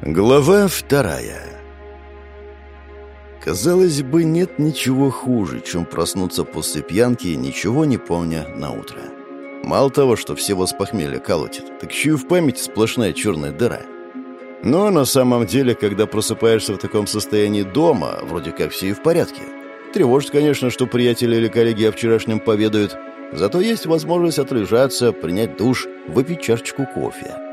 Глава вторая Казалось бы, нет ничего хуже, чем проснуться после пьянки, ничего не помня на утро. Мало того, что всего с похмелья колотит, так еще и в памяти сплошная черная дыра. Но на самом деле, когда просыпаешься в таком состоянии дома, вроде как все и в порядке. Тревожит, конечно, что приятели или коллеги о вчерашнем поведают, зато есть возможность отлежаться, принять душ, выпить чашечку кофе.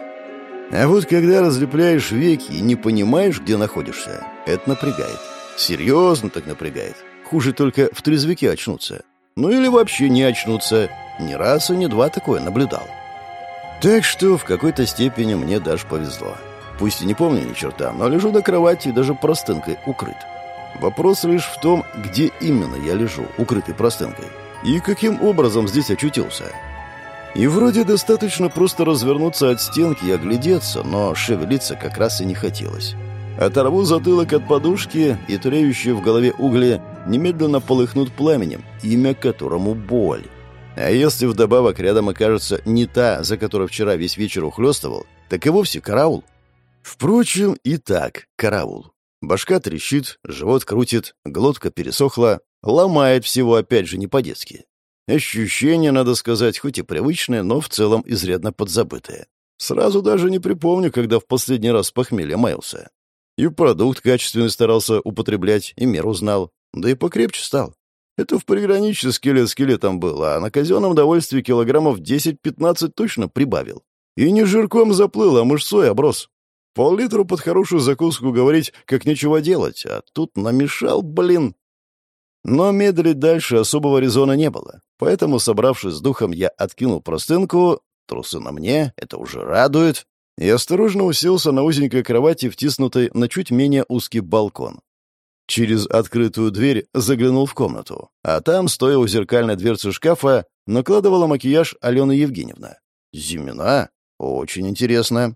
А вот когда разлепляешь веки и не понимаешь, где находишься, это напрягает. Серьезно так напрягает. Хуже только в трезвике очнуться. Ну или вообще не очнуться. Ни раз и ни два такое наблюдал. Так что в какой-то степени мне даже повезло. Пусть и не помню ни черта, но лежу на кровати и даже простынкой укрыт. Вопрос лишь в том, где именно я лежу, укрытый простынкой, и каким образом здесь очутился. И вроде достаточно просто развернуться от стенки и оглядеться, но шевелиться как раз и не хотелось. Оторву затылок от подушки, и тлеющие в голове угли немедленно полыхнут пламенем, имя которому боль. А если вдобавок рядом окажется не та, за которой вчера весь вечер ухлёстывал, так и вовсе караул. Впрочем, и так караул. Башка трещит, живот крутит, глотка пересохла, ломает всего опять же не по-детски. Ощущение, надо сказать, хоть и привычное, но в целом изрядно подзабытое. Сразу даже не припомню, когда в последний раз похмелье маялся. И продукт качественный старался употреблять, и меру знал. Да и покрепче стал. Это в приграничье скелет скелетом был, а на казенном довольстве килограммов 10-15 точно прибавил. И не жирком заплыл, а мышцой оброс. Пол-литру под хорошую закуску говорить, как нечего делать, а тут намешал, блин. Но медлить дальше особого резона не было. Поэтому, собравшись с духом, я откинул простынку, трусы на мне, это уже радует, и осторожно уселся на узенькой кровати, втиснутой на чуть менее узкий балкон. Через открытую дверь заглянул в комнату, а там, стоя у зеркальной дверцы шкафа, накладывала макияж Алена Евгеньевна. «Зимина? Очень интересно».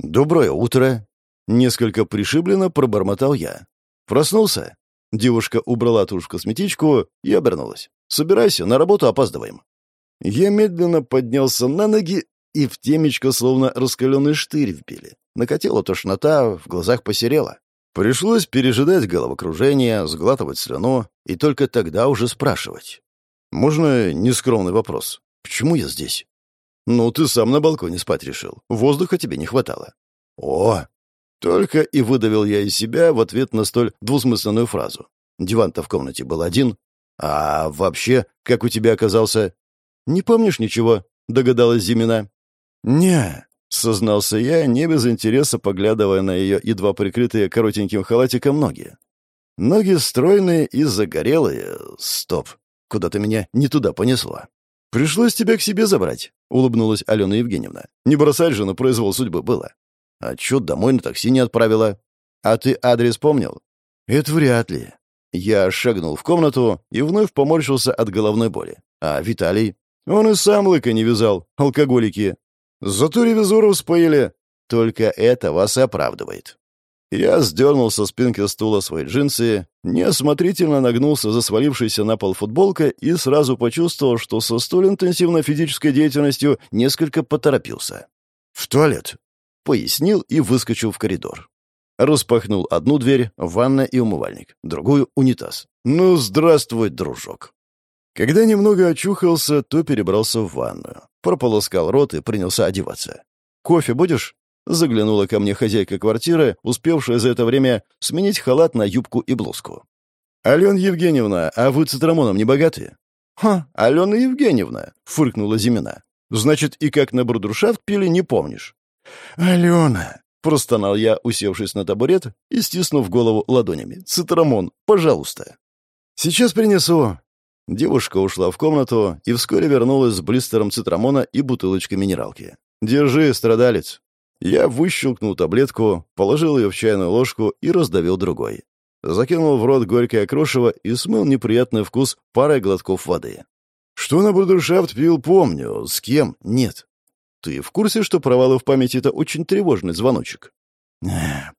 «Доброе утро!» Несколько пришибленно пробормотал я. «Проснулся?» Девушка убрала тушь в косметичку и обернулась. «Собирайся, на работу опаздываем». Я медленно поднялся на ноги, и в темечко словно раскаленный штырь вбили. Накатила тошнота, в глазах посерела. Пришлось пережидать головокружение, сглатывать слюну, и только тогда уже спрашивать. «Можно нескромный вопрос? Почему я здесь?» «Ну, ты сам на балконе спать решил. Воздуха тебе не хватало». «О, только и выдавил я из себя в ответ на столь двусмысленную фразу. Диван-то в комнате был один. А вообще, как у тебя оказался? Не помнишь ничего? Догадалась Зимина. Не, сознался я, не без интереса поглядывая на ее едва прикрытые коротеньким халатиком ноги. Ноги стройные и загорелые. Стоп. Куда-то меня не туда понесло. «Пришлось тебя к себе забрать», — улыбнулась Алена Евгеньевна. «Не бросать же на произвол судьбы было. Отчет домой на такси не отправила. А ты адрес помнил? Это вряд ли. Я шагнул в комнату и вновь поморщился от головной боли. А Виталий? Он и сам лыка не вязал, алкоголики. Зато ревизоров споили. Только это вас оправдывает. Я сдернул со спинки стула свои джинсы, неосмотрительно нагнулся за свалившейся на пол футболкой и сразу почувствовал, что со столь интенсивной физической деятельностью несколько поторопился. «В туалет», пояснил и выскочил в коридор. Распахнул одну дверь, ванна и умывальник, другую — унитаз. «Ну, здравствуй, дружок!» Когда немного очухался, то перебрался в ванную. Прополоскал рот и принялся одеваться. «Кофе будешь?» Заглянула ко мне хозяйка квартиры, успевшая за это время сменить халат на юбку и блузку. «Алена Евгеньевна, а вы цитрамоном не богаты?» «Ха, Алена Евгеньевна!» — фыркнула Зимина. «Значит, и как на брудершафт пили, не помнишь?» «Алена!» — простонал я, усевшись на табурет и стиснув голову ладонями. «Цитрамон, пожалуйста!» «Сейчас принесу!» Девушка ушла в комнату и вскоре вернулась с блистером цитрамона и бутылочкой минералки. «Держи, страдалец!» Я выщелкнул таблетку, положил ее в чайную ложку и раздавил другой. Закинул в рот горькое крошево и смыл неприятный вкус парой глотков воды. Что на брудершафт пил, помню. С кем? Нет. Ты в курсе, что провалы в памяти — это очень тревожный звоночек?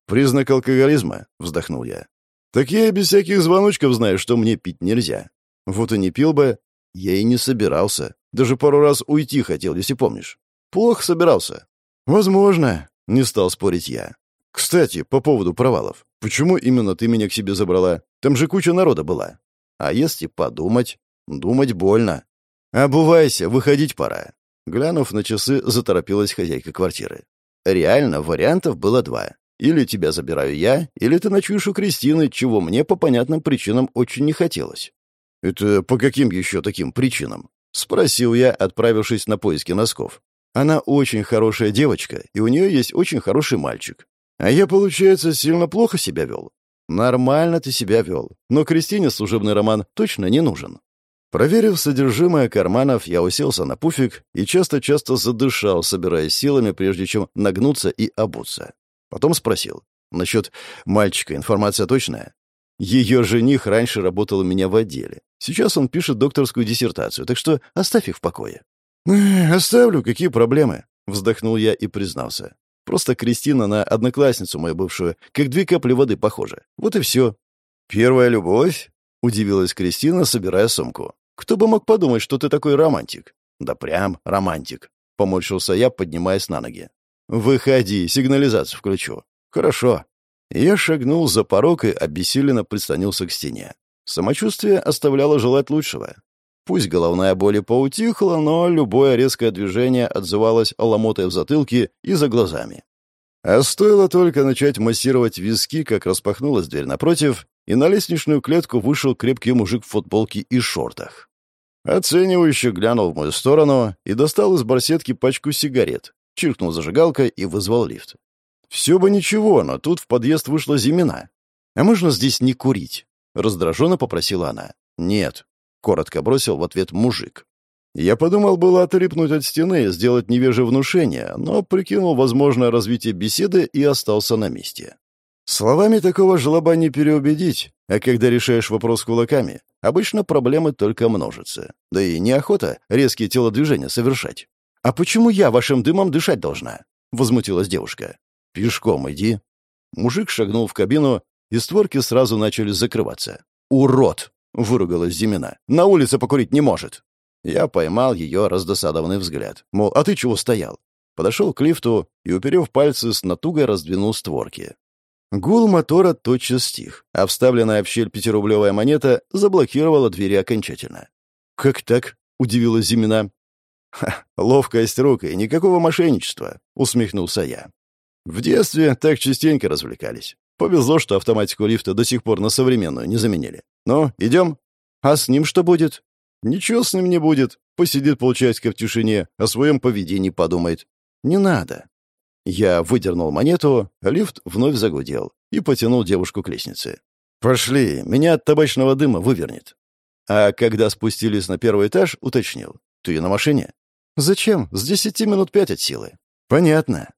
«Признак алкоголизма», — вздохнул я. «Так я и без всяких звоночков знаю, что мне пить нельзя. Вот и не пил бы. Я и не собирался. Даже пару раз уйти хотел, если помнишь. Плохо собирался». «Возможно», — не стал спорить я. «Кстати, по поводу провалов. Почему именно ты меня к себе забрала? Там же куча народа была. А если подумать? Думать больно. Обувайся, выходить пора». Глянув на часы, заторопилась хозяйка квартиры. Реально, вариантов было два. Или тебя забираю я, или ты ночуешь у Кристины, чего мне по понятным причинам очень не хотелось. «Это по каким еще таким причинам?» — спросил я, отправившись на поиски носков. «Она очень хорошая девочка, и у нее есть очень хороший мальчик. А я, получается, сильно плохо себя вел?» «Нормально ты себя вел, но Кристине служебный роман точно не нужен». Проверив содержимое карманов, я уселся на пуфик и часто-часто задышал, собираясь силами, прежде чем нагнуться и обуться. Потом спросил. Насчет мальчика информация точная? Ее жених раньше работал у меня в отделе. Сейчас он пишет докторскую диссертацию, так что оставь их в покое. «Оставлю, какие проблемы?» — вздохнул я и признался. «Просто Кристина на одноклассницу мою бывшую, как две капли воды похожа. Вот и все». «Первая любовь?» — удивилась Кристина, собирая сумку. «Кто бы мог подумать, что ты такой романтик?» «Да прям романтик», — поморщился я, поднимаясь на ноги. «Выходи, сигнализацию включу». «Хорошо». Я шагнул за порог и обессиленно прислонился к стене. Самочувствие оставляло желать лучшего. Пусть головная боль и поутихла, но любое резкое движение отзывалось ломотой в затылке и за глазами. А стоило только начать массировать виски, как распахнулась дверь напротив, и на лестничную клетку вышел крепкий мужик в футболке и шортах. Оценивающе глянул в мою сторону и достал из барсетки пачку сигарет, чиркнул зажигалкой и вызвал лифт. Все бы ничего, но тут в подъезд вышла Зимина. «А можно здесь не курить?» — раздраженно попросила она. «Нет», — коротко бросил в ответ мужик. Я подумал было отрипнуть от стены сделать невеже внушение, но прикинул возможное развитие беседы и остался на месте. Словами такого жлоба не переубедить, а когда решаешь вопрос кулаками, обычно проблемы только множатся. Да и неохота резкие телодвижения совершать. «А почему я вашим дымом дышать должна?» — возмутилась девушка. «Пешком иди». Мужик шагнул в кабину, и створки сразу начали закрываться. «Урод!» — выругалась Зимина. «На улице покурить не может!» Я поймал ее раздосадованный взгляд. Мол, а ты чего стоял? Подошел к лифту и, уперев пальцы, с натугой раздвинул створки. Гул мотора тотчас стих, а вставленная в щель пятирублевая монета заблокировала двери окончательно. «Как так?» — удивилась Зимина. «Ха, ловкость рук и никакого мошенничества», — усмехнулся я. В детстве так частенько развлекались. Повезло, что автоматику лифта до сих пор на современную не заменили. Ну, идем? А с ним что будет? Ничего с ним не будет. Посидит полчасика в тишине, о своем поведении подумает. Не надо. Я выдернул монету, лифт вновь загудел и потянул девушку к лестнице. «Пошли, меня от табачного дыма вывернет». А когда спустились на первый этаж, уточнил. «Ты на машине?» «Зачем? С десяти минут пять от силы». «Понятно».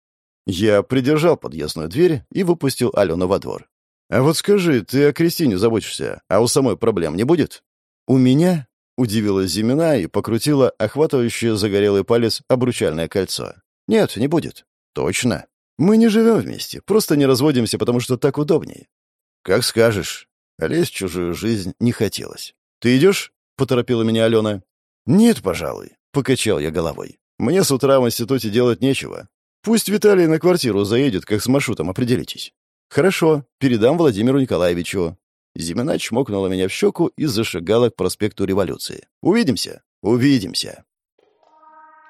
Я придержал подъездную дверь и выпустил Алену во двор. «А вот скажи, ты о Кристине заботишься, а у самой проблем не будет?» «У меня?» — удивилась Зимина и покрутила охватывающее загорелый палец обручальное кольцо. «Нет, не будет». «Точно. Мы не живем вместе, просто не разводимся, потому что так удобнее». «Как скажешь». Лезть в чужую жизнь не хотелось. «Ты идешь?» — поторопила меня Алена. «Нет, пожалуй. Покачал я головой. «Мне с утра в институте делать нечего. Пусть Виталий на квартиру заедет, как с маршрутом определитесь». «Хорошо, передам Владимиру Николаевичу». Зимина чмокнула меня в щеку и зашагала к проспекту Революции. «Увидимся?» «Увидимся».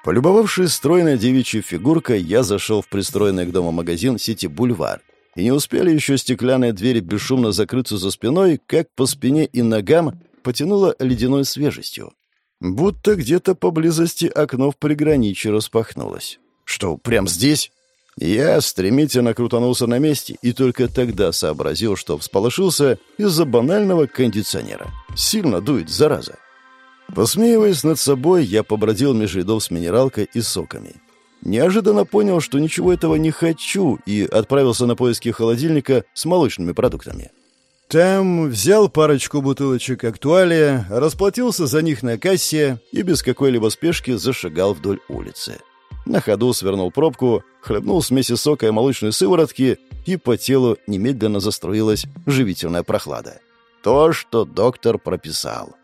Полюбовавшись стройной девичьей фигуркой, я зашел в пристроенный к дому магазин сети «Бульвар». И не успели еще стеклянные двери бесшумно закрыться за спиной, как по спине и ногам потянуло ледяной свежестью. Будто где-то поблизости окно в приграничье распахнулось. Что, прям здесь? Я стремительно крутанулся на месте и только тогда сообразил, что всполошился из-за банального кондиционера. Сильно дует, зараза. Посмеиваясь над собой, я побродил меж рядов с минералкой и соками. Неожиданно понял, что ничего этого не хочу, и отправился на поиски холодильника с молочными продуктами. Там взял парочку бутылочек «Актуалия», расплатился за них на кассе и без какой-либо спешки зашагал вдоль улицы. На ходу свернул пробку, хлебнул смеси сока и молочной сыворотки, и по телу немедленно заструилась живительная прохлада. То, что доктор прописал.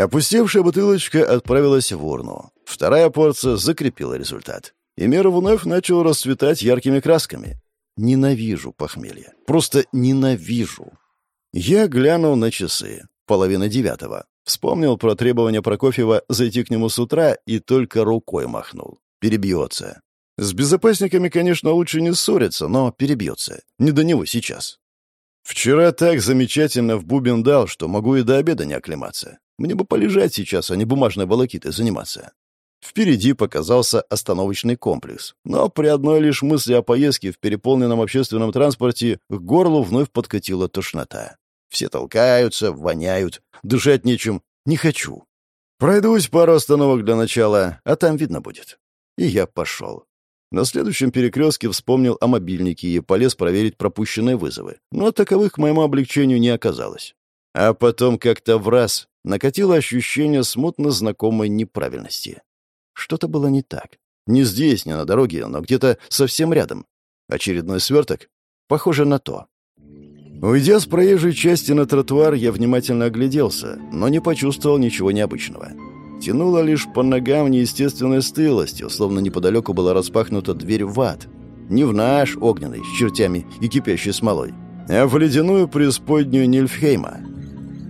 Опустевшая бутылочка отправилась в урну. Вторая порция закрепила результат. И мир вновь начал расцветать яркими красками. Ненавижу похмелье. Просто ненавижу. Я глянул на часы. Половина девятого. Вспомнил про требование Прокофьева зайти к нему с утра и только рукой махнул. Перебьется. С безопасниками, конечно, лучше не ссориться, но перебьется. Не до него сейчас. Вчера так замечательно в бубен дал, что могу и до обеда не оклематься. Мне бы полежать сейчас, а не бумажной волокитой заниматься. Впереди показался остановочный комплекс, но при одной лишь мысли о поездке в переполненном общественном транспорте к горлу вновь подкатила тошнота. Все толкаются, воняют, дышать нечем. Не хочу. Пройдусь пару остановок для начала, а там видно будет. И я пошел. На следующем перекрестке вспомнил о мобильнике и полез проверить пропущенные вызовы. Но таковых к моему облегчению не оказалось. А потом как-то в раз накатило ощущение смутно знакомой неправильности. Что-то было не так. Не здесь, не на дороге, но где-то совсем рядом. Очередной сверток? Похоже на то. Уйдя с проезжей части на тротуар, я внимательно огляделся, но не почувствовал ничего необычного. Тянуло лишь по ногам неестественной стылостью, словно неподалеку была распахнута дверь в ад. Не в наш огненный, с чертями и кипящей смолой, а в ледяную преисподнюю Нильфхейма.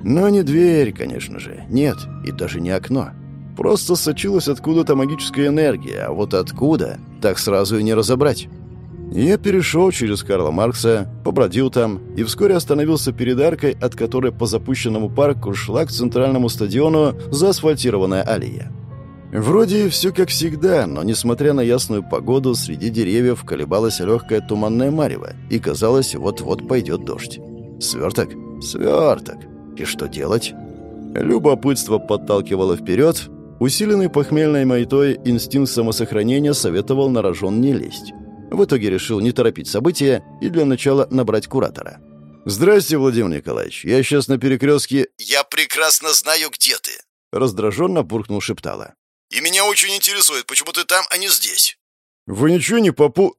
Но не дверь, конечно же, нет, и даже не окно. Просто сочилась откуда-то магическая энергия, а вот откуда, так сразу и не разобрать. Я перешел через Карла Маркса, побродил там и вскоре остановился перед аркой, от которой по запущенному парку шла к центральному стадиону заасфальтированная аллея. Вроде все как всегда, но, несмотря на ясную погоду, среди деревьев колебалась легкая туманная марево, и казалось, вот-вот пойдет дождь. Сверток? Сверток. И что делать? Любопытство подталкивало вперед, усиленный похмельной майтой инстинкт самосохранения советовал на рожон не лезть. В итоге решил не торопить события и для начала набрать куратора. «Здрасте, Владимир Николаевич. Я сейчас на перекрестке...» «Я прекрасно знаю, где ты!» Раздраженно буркнул Шептала. «И меня очень интересует, почему ты там, а не здесь?» «Вы ничего не попу...»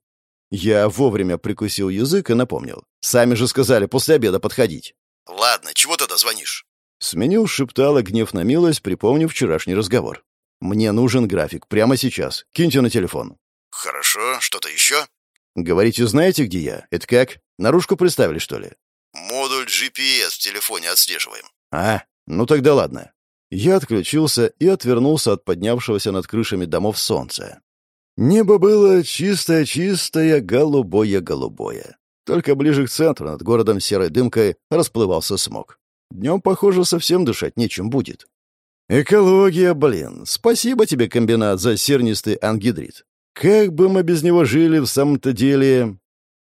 Я вовремя прикусил язык и напомнил. «Сами же сказали после обеда подходить». «Ладно, чего тогда звонишь?» Сменил Шептала гнев на милость, припомнив вчерашний разговор. «Мне нужен график. Прямо сейчас. Киньте на телефон». «Хорошо. Что-то еще?» «Говорите, знаете, где я? Это как? Наружку представили, что ли?» «Модуль GPS в телефоне отслеживаем». «А, ну тогда ладно». Я отключился и отвернулся от поднявшегося над крышами домов солнца. Небо было чистое-чистое, голубое-голубое. Только ближе к центру, над городом серой дымкой, расплывался смог. Днем, похоже, совсем дышать нечем будет. Экология, блин. Спасибо тебе, комбинат, за сернистый ангидрит. Как бы мы без него жили в самом-то деле?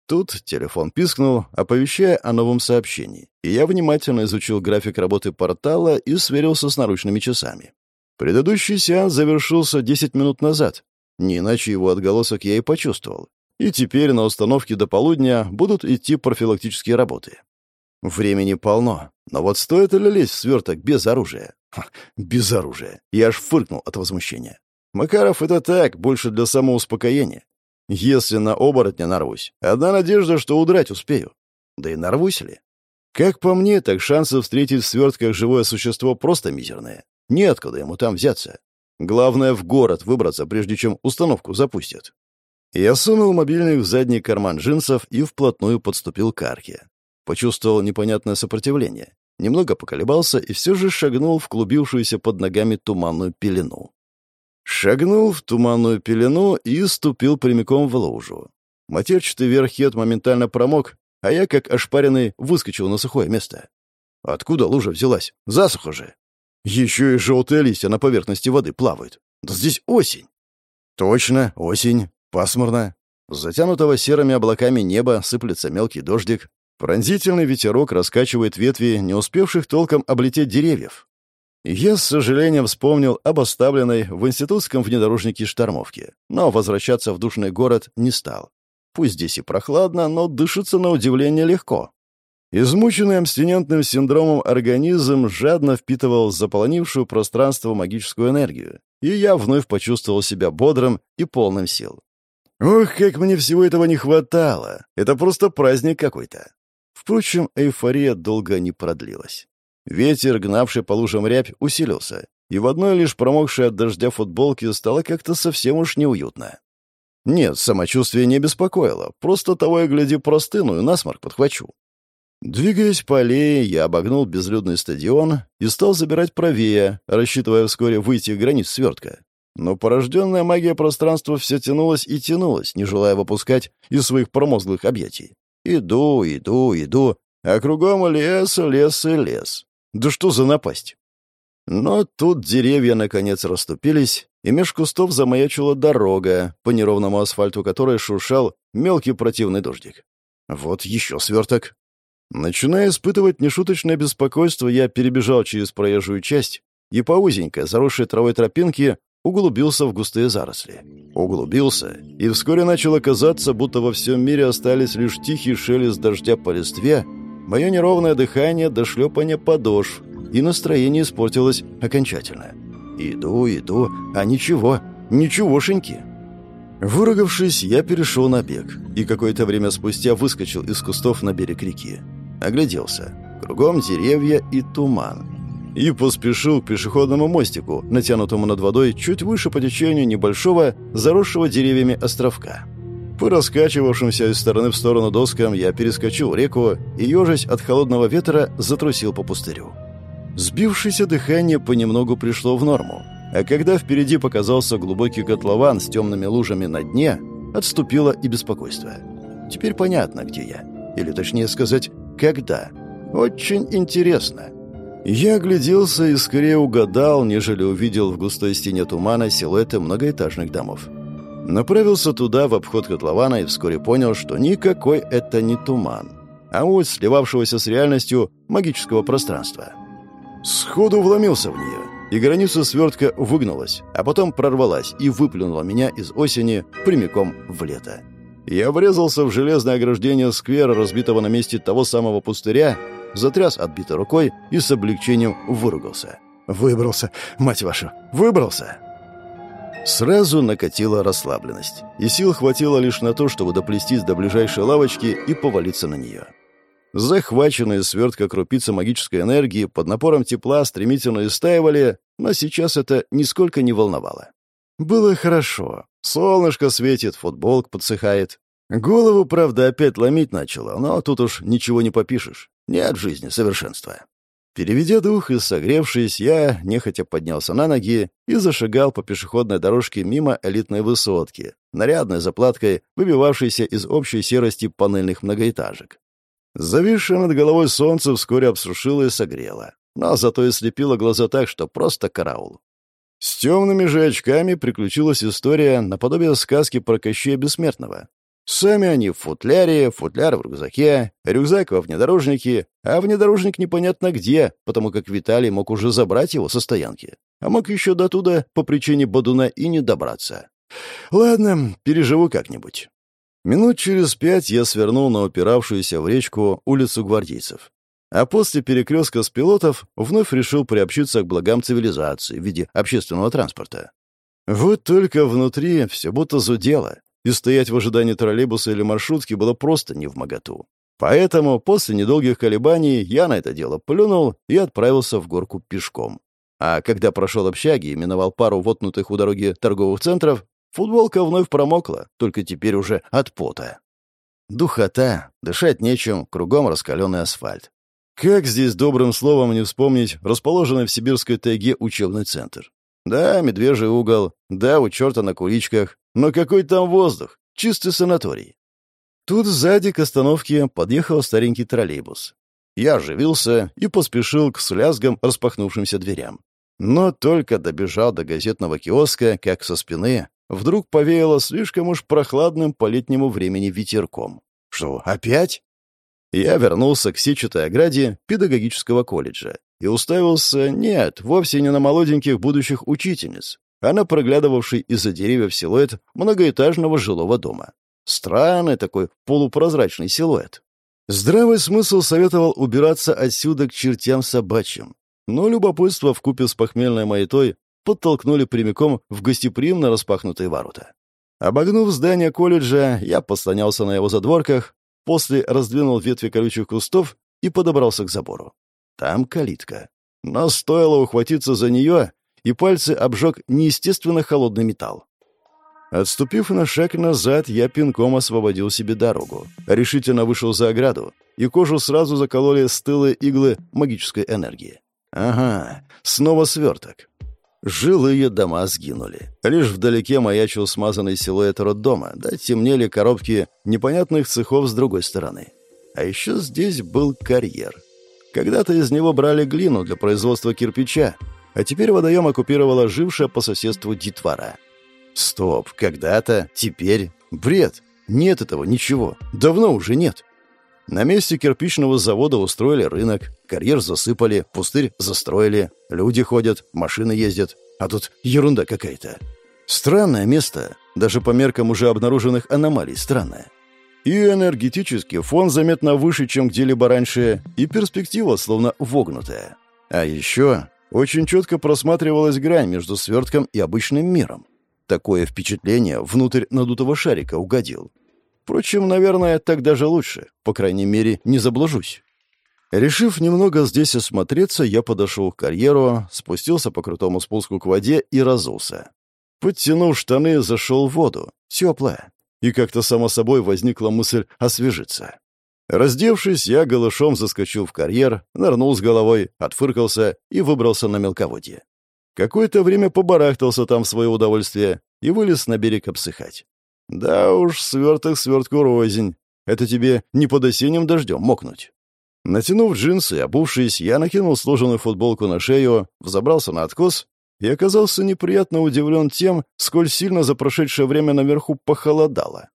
Тут телефон пискнул, оповещая о новом сообщении, и я внимательно изучил график работы портала и сверился с наручными часами. Предыдущий сеанс завершился 10 минут назад. Не иначе его отголосок я и почувствовал. И теперь на установке до полудня будут идти профилактические работы. Времени полно, но вот стоит ли лезть в сверток без оружия? Ха, без оружия. Я аж фыркнул от возмущения. Макаров это так, больше для самоуспокоения. Если на оборотня нарвусь, одна надежда, что удрать успею. Да и нарвусь ли? Как по мне, так шансы встретить в свертках живое существо просто мизерные. Неоткуда ему там взяться. Главное, в город выбраться, прежде чем установку запустят. Я сунул мобильник в задний карман джинсов и вплотную подступил к арке. Почувствовал непонятное сопротивление. Немного поколебался и все же шагнул в клубившуюся под ногами туманную пелену. Шагнул в туманную пелену и ступил прямиком в лужу. Матерчатый верхет моментально промок, а я, как ошпаренный, выскочил на сухое место. Откуда лужа взялась? Засуха же. Еще и желтые листья на поверхности воды плавают. Да здесь осень. Точно, осень. Пасмурно. Затянутого серыми облаками неба сыплется мелкий дождик. Пронзительный ветерок раскачивает ветви, не успевших толком облететь деревьев. Я с сожалением вспомнил об оставленной в институтском внедорожнике штормовке, но возвращаться в душный город не стал. Пусть здесь и прохладно, но дышится на удивление легко. Измученный абстинентным синдромом организм жадно впитывал заполонившую пространство магическую энергию, и я вновь почувствовал себя бодрым и полным сил. Ох, как мне всего этого не хватало! Это просто праздник какой-то. Впрочем, эйфория долго не продлилась. Ветер, гнавший по лужам рябь, усилился, и в одной лишь промокшей от дождя футболке стало как-то совсем уж неуютно. Нет, самочувствие не беспокоило. Просто того и гляди простыну и насморк подхвачу. Двигаясь по аллее, я обогнул безлюдный стадион и стал забирать правее, рассчитывая вскоре выйти к границ свертка. Но порожденная магия пространства все тянулась и тянулась, не желая выпускать из своих промозглых объятий. Иду, иду, иду, а кругом лес, лес и лес. Да что за напасть? Но тут деревья наконец расступились, и меж кустов замаячила дорога, по неровному асфальту которой шуршал мелкий противный дождик. Вот еще сверток. Начиная испытывать нешуточное беспокойство, я перебежал через проезжую часть и по узенькой, заросшей травой тропинке, углубился в густые заросли. Углубился, и вскоре начало казаться, будто во всем мире остались лишь тихий шелест дождя по листве, мое неровное дыхание до шлепания подошв, и настроение испортилось окончательно. Иду, иду, а ничего, ничегошеньки. Выругавшись, я перешел на бег, и какое-то время спустя выскочил из кустов на берег реки. Огляделся. Кругом деревья и туман. И поспешил к пешеходному мостику, натянутому над водой чуть выше по течению небольшого, заросшего деревьями островка. По раскачивавшимся из стороны в сторону доскам я перескочил реку и, ежась от холодного ветра, затрусил по пустырю. Сбившееся дыхание понемногу пришло в норму, а когда впереди показался глубокий котлован с темными лужами на дне, отступило и беспокойство. Теперь понятно, где я. Или, точнее сказать, когда. Очень интересно. Я огляделся и скорее угадал, нежели увидел в густой стене тумана силуэты многоэтажных домов. Направился туда, в обход котлована, и вскоре понял, что никакой это не туман, а ось сливавшегося с реальностью магического пространства. Сходу вломился в нее, и граница свертка выгнулась, а потом прорвалась и выплюнула меня из осени прямиком в лето. Я врезался в железное ограждение сквера, разбитого на месте того самого пустыря, затряс отбитой рукой и с облегчением выругался. «Выбрался, мать вашу, выбрался!» Сразу накатила расслабленность, и сил хватило лишь на то, чтобы доплестись до ближайшей лавочки и повалиться на нее. Захваченные свертка крупицы магической энергии под напором тепла стремительно истаивали, но сейчас это нисколько не волновало. Было хорошо. Солнышко светит, футболк подсыхает. Голову, правда, опять ломить начало, но тут уж ничего не попишешь. Нет жизни совершенства. Переведя дух и согревшись, я нехотя поднялся на ноги и зашагал по пешеходной дорожке мимо элитной высотки, нарядной заплаткой, выбивавшейся из общей серости панельных многоэтажек. Зависшее над головой солнце вскоре обсушило и согрело, но зато и слепило глаза так, что просто караул. С темными же очками приключилась история наподобие сказки про Кощея Бессмертного. Сами они в футляре, футляр в рюкзаке, рюкзак во внедорожнике, а внедорожник непонятно где, потому как Виталий мог уже забрать его со стоянки, а мог еще до туда по причине Бодуна и не добраться. Ладно, переживу как-нибудь. Минут через пять я свернул на упиравшуюся в речку улицу гвардейцев. А после перекрестка с пилотов вновь решил приобщиться к благам цивилизации в виде общественного транспорта. Вот только внутри все будто зудело, и стоять в ожидании троллейбуса или маршрутки было просто не в моготу. Поэтому после недолгих колебаний я на это дело плюнул и отправился в горку пешком. А когда прошел общаги и миновал пару вотнутых у дороги торговых центров, Футболка вновь промокла, только теперь уже от пота. Духота, дышать нечем, кругом раскаленный асфальт. Как здесь добрым словом не вспомнить расположенный в сибирской тайге учебный центр? Да, медвежий угол, да, у черта на куличках, но какой там воздух, чистый санаторий. Тут сзади к остановке подъехал старенький троллейбус. Я оживился и поспешил к слязгам распахнувшимся дверям. Но только добежал до газетного киоска, как со спины вдруг повеяло слишком уж прохладным по летнему времени ветерком. Что, опять? Я вернулся к сетчатой ограде педагогического колледжа и уставился, нет, вовсе не на молоденьких будущих учительниц, а на проглядывавший из-за деревьев силуэт многоэтажного жилого дома. Странный такой полупрозрачный силуэт. Здравый смысл советовал убираться отсюда к чертям собачьим. Но любопытство вкупе с похмельной маятой подтолкнули прямиком в гостеприимно распахнутые ворота. Обогнув здание колледжа, я послонялся на его задворках, после раздвинул ветви колючих кустов и подобрался к забору. Там калитка. Но стоило ухватиться за нее, и пальцы обжег неестественно холодный металл. Отступив на шаг назад, я пинком освободил себе дорогу. Решительно вышел за ограду, и кожу сразу закололи стылые иглы магической энергии. Ага, снова сверток. Жилые дома сгинули. Лишь вдалеке маячил смазанный силуэт роддома, да темнели коробки непонятных цехов с другой стороны. А еще здесь был карьер. Когда-то из него брали глину для производства кирпича, а теперь водоем оккупировала жившая по соседству детвора. Стоп, когда-то, теперь. Бред. Нет этого ничего. Давно уже нет. На месте кирпичного завода устроили рынок, карьер засыпали, пустырь застроили, люди ходят, машины ездят. А тут ерунда какая-то. Странное место, даже по меркам уже обнаруженных аномалий странное. И энергетический фон заметно выше, чем где-либо раньше, и перспектива словно вогнутая. А еще очень четко просматривалась грань между свертком и обычным миром. Такое впечатление внутрь надутого шарика угодил. Впрочем, наверное, так даже лучше. По крайней мере, не заблужусь. Решив немного здесь осмотреться, я подошел к карьеру, спустился по крутому спуску к воде и разулся. Подтянув штаны, зашел в воду. Теплая. И как-то само собой возникла мысль освежиться. Раздевшись, я голышом заскочил в карьер, нырнул с головой, отфыркался и выбрался на мелководье. Какое-то время побарахтался там в свое удовольствие и вылез на берег обсыхать. Да уж, сверток свертку рознь. Это тебе не под осенним дождем мокнуть. Натянув джинсы и обувшись, я накинул сложенную футболку на шею, взобрался на откос и оказался неприятно удивлен тем, сколь сильно за прошедшее время наверху похолодало.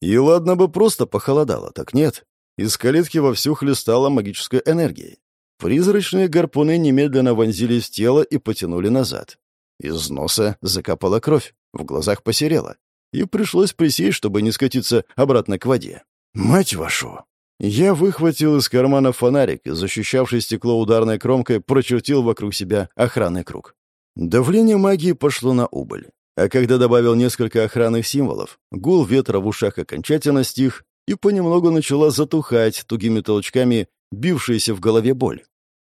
И ладно бы просто похолодало, так нет. Из калитки вовсю хлестала магической энергией. Призрачные гарпуны немедленно вонзились в тело и потянули назад. Из носа закапала кровь, в глазах посерела. И пришлось присесть, чтобы не скатиться обратно к воде. «Мать вашу!» Я выхватил из кармана фонарик и, защищавший стекло ударной кромкой, прочертил вокруг себя охранный круг. Давление магии пошло на убыль. А когда добавил несколько охранных символов, гул ветра в ушах окончательно стих, и понемногу начала затухать тугими толчками бившаяся в голове боль.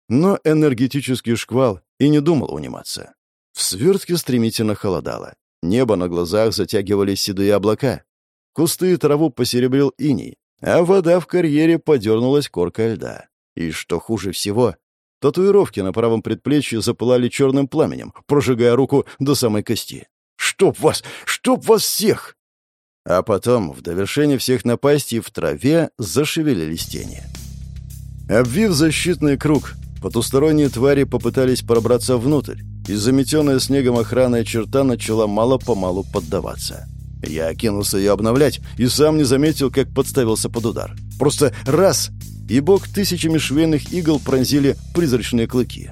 Но энергетический шквал и не думал униматься. В свертке стремительно холодало. Небо на глазах затягивали седые облака. Кусты и траву посеребрил иней, а вода в карьере подернулась коркой льда. И что хуже всего, татуировки на правом предплечье запылали черным пламенем, прожигая руку до самой кости. «Чтоб вас! Чтоб вас всех!» А потом, в довершение всех напастей, в траве зашевелились тени. Обвив защитный круг, Потусторонние твари попытались пробраться внутрь, и заметенная снегом охранная черта начала мало-помалу поддаваться. Я кинулся ее обновлять и сам не заметил, как подставился под удар. Просто раз — и бок тысячами швейных игл пронзили призрачные клыки.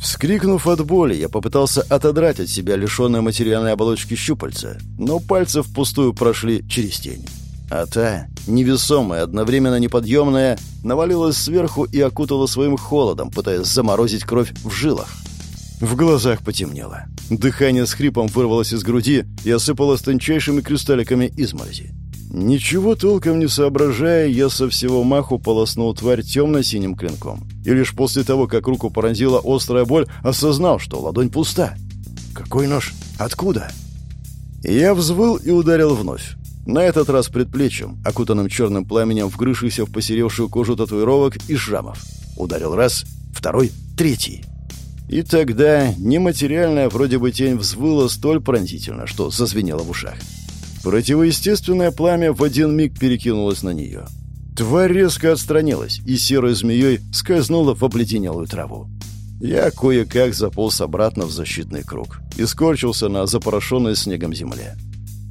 Вскрикнув от боли, я попытался отодрать от себя лишенные материальной оболочки щупальца, но пальцы впустую прошли через тень. А та, невесомая, одновременно неподъемная, навалилась сверху и окутала своим холодом, пытаясь заморозить кровь в жилах. В глазах потемнело. Дыхание с хрипом вырвалось из груди и осыпалось тончайшими кристалликами изморози. Ничего толком не соображая, я со всего маху полоснул тварь темно-синим клинком. И лишь после того, как руку поразила острая боль, осознал, что ладонь пуста. «Какой нож? Откуда?» Я взвыл и ударил вновь. На этот раз предплечьем, окутанным черным пламенем, вгрызшийся в посеревшую кожу татуировок и шрамов. Ударил раз, второй, третий. И тогда нематериальная вроде бы тень взвыла столь пронзительно, что зазвенело в ушах. Противоестественное пламя в один миг перекинулось на нее. Тварь резко отстранилась и серой змеей скользнула в обледенелую траву. Я кое-как заполз обратно в защитный круг и скорчился на запорошенной снегом земле.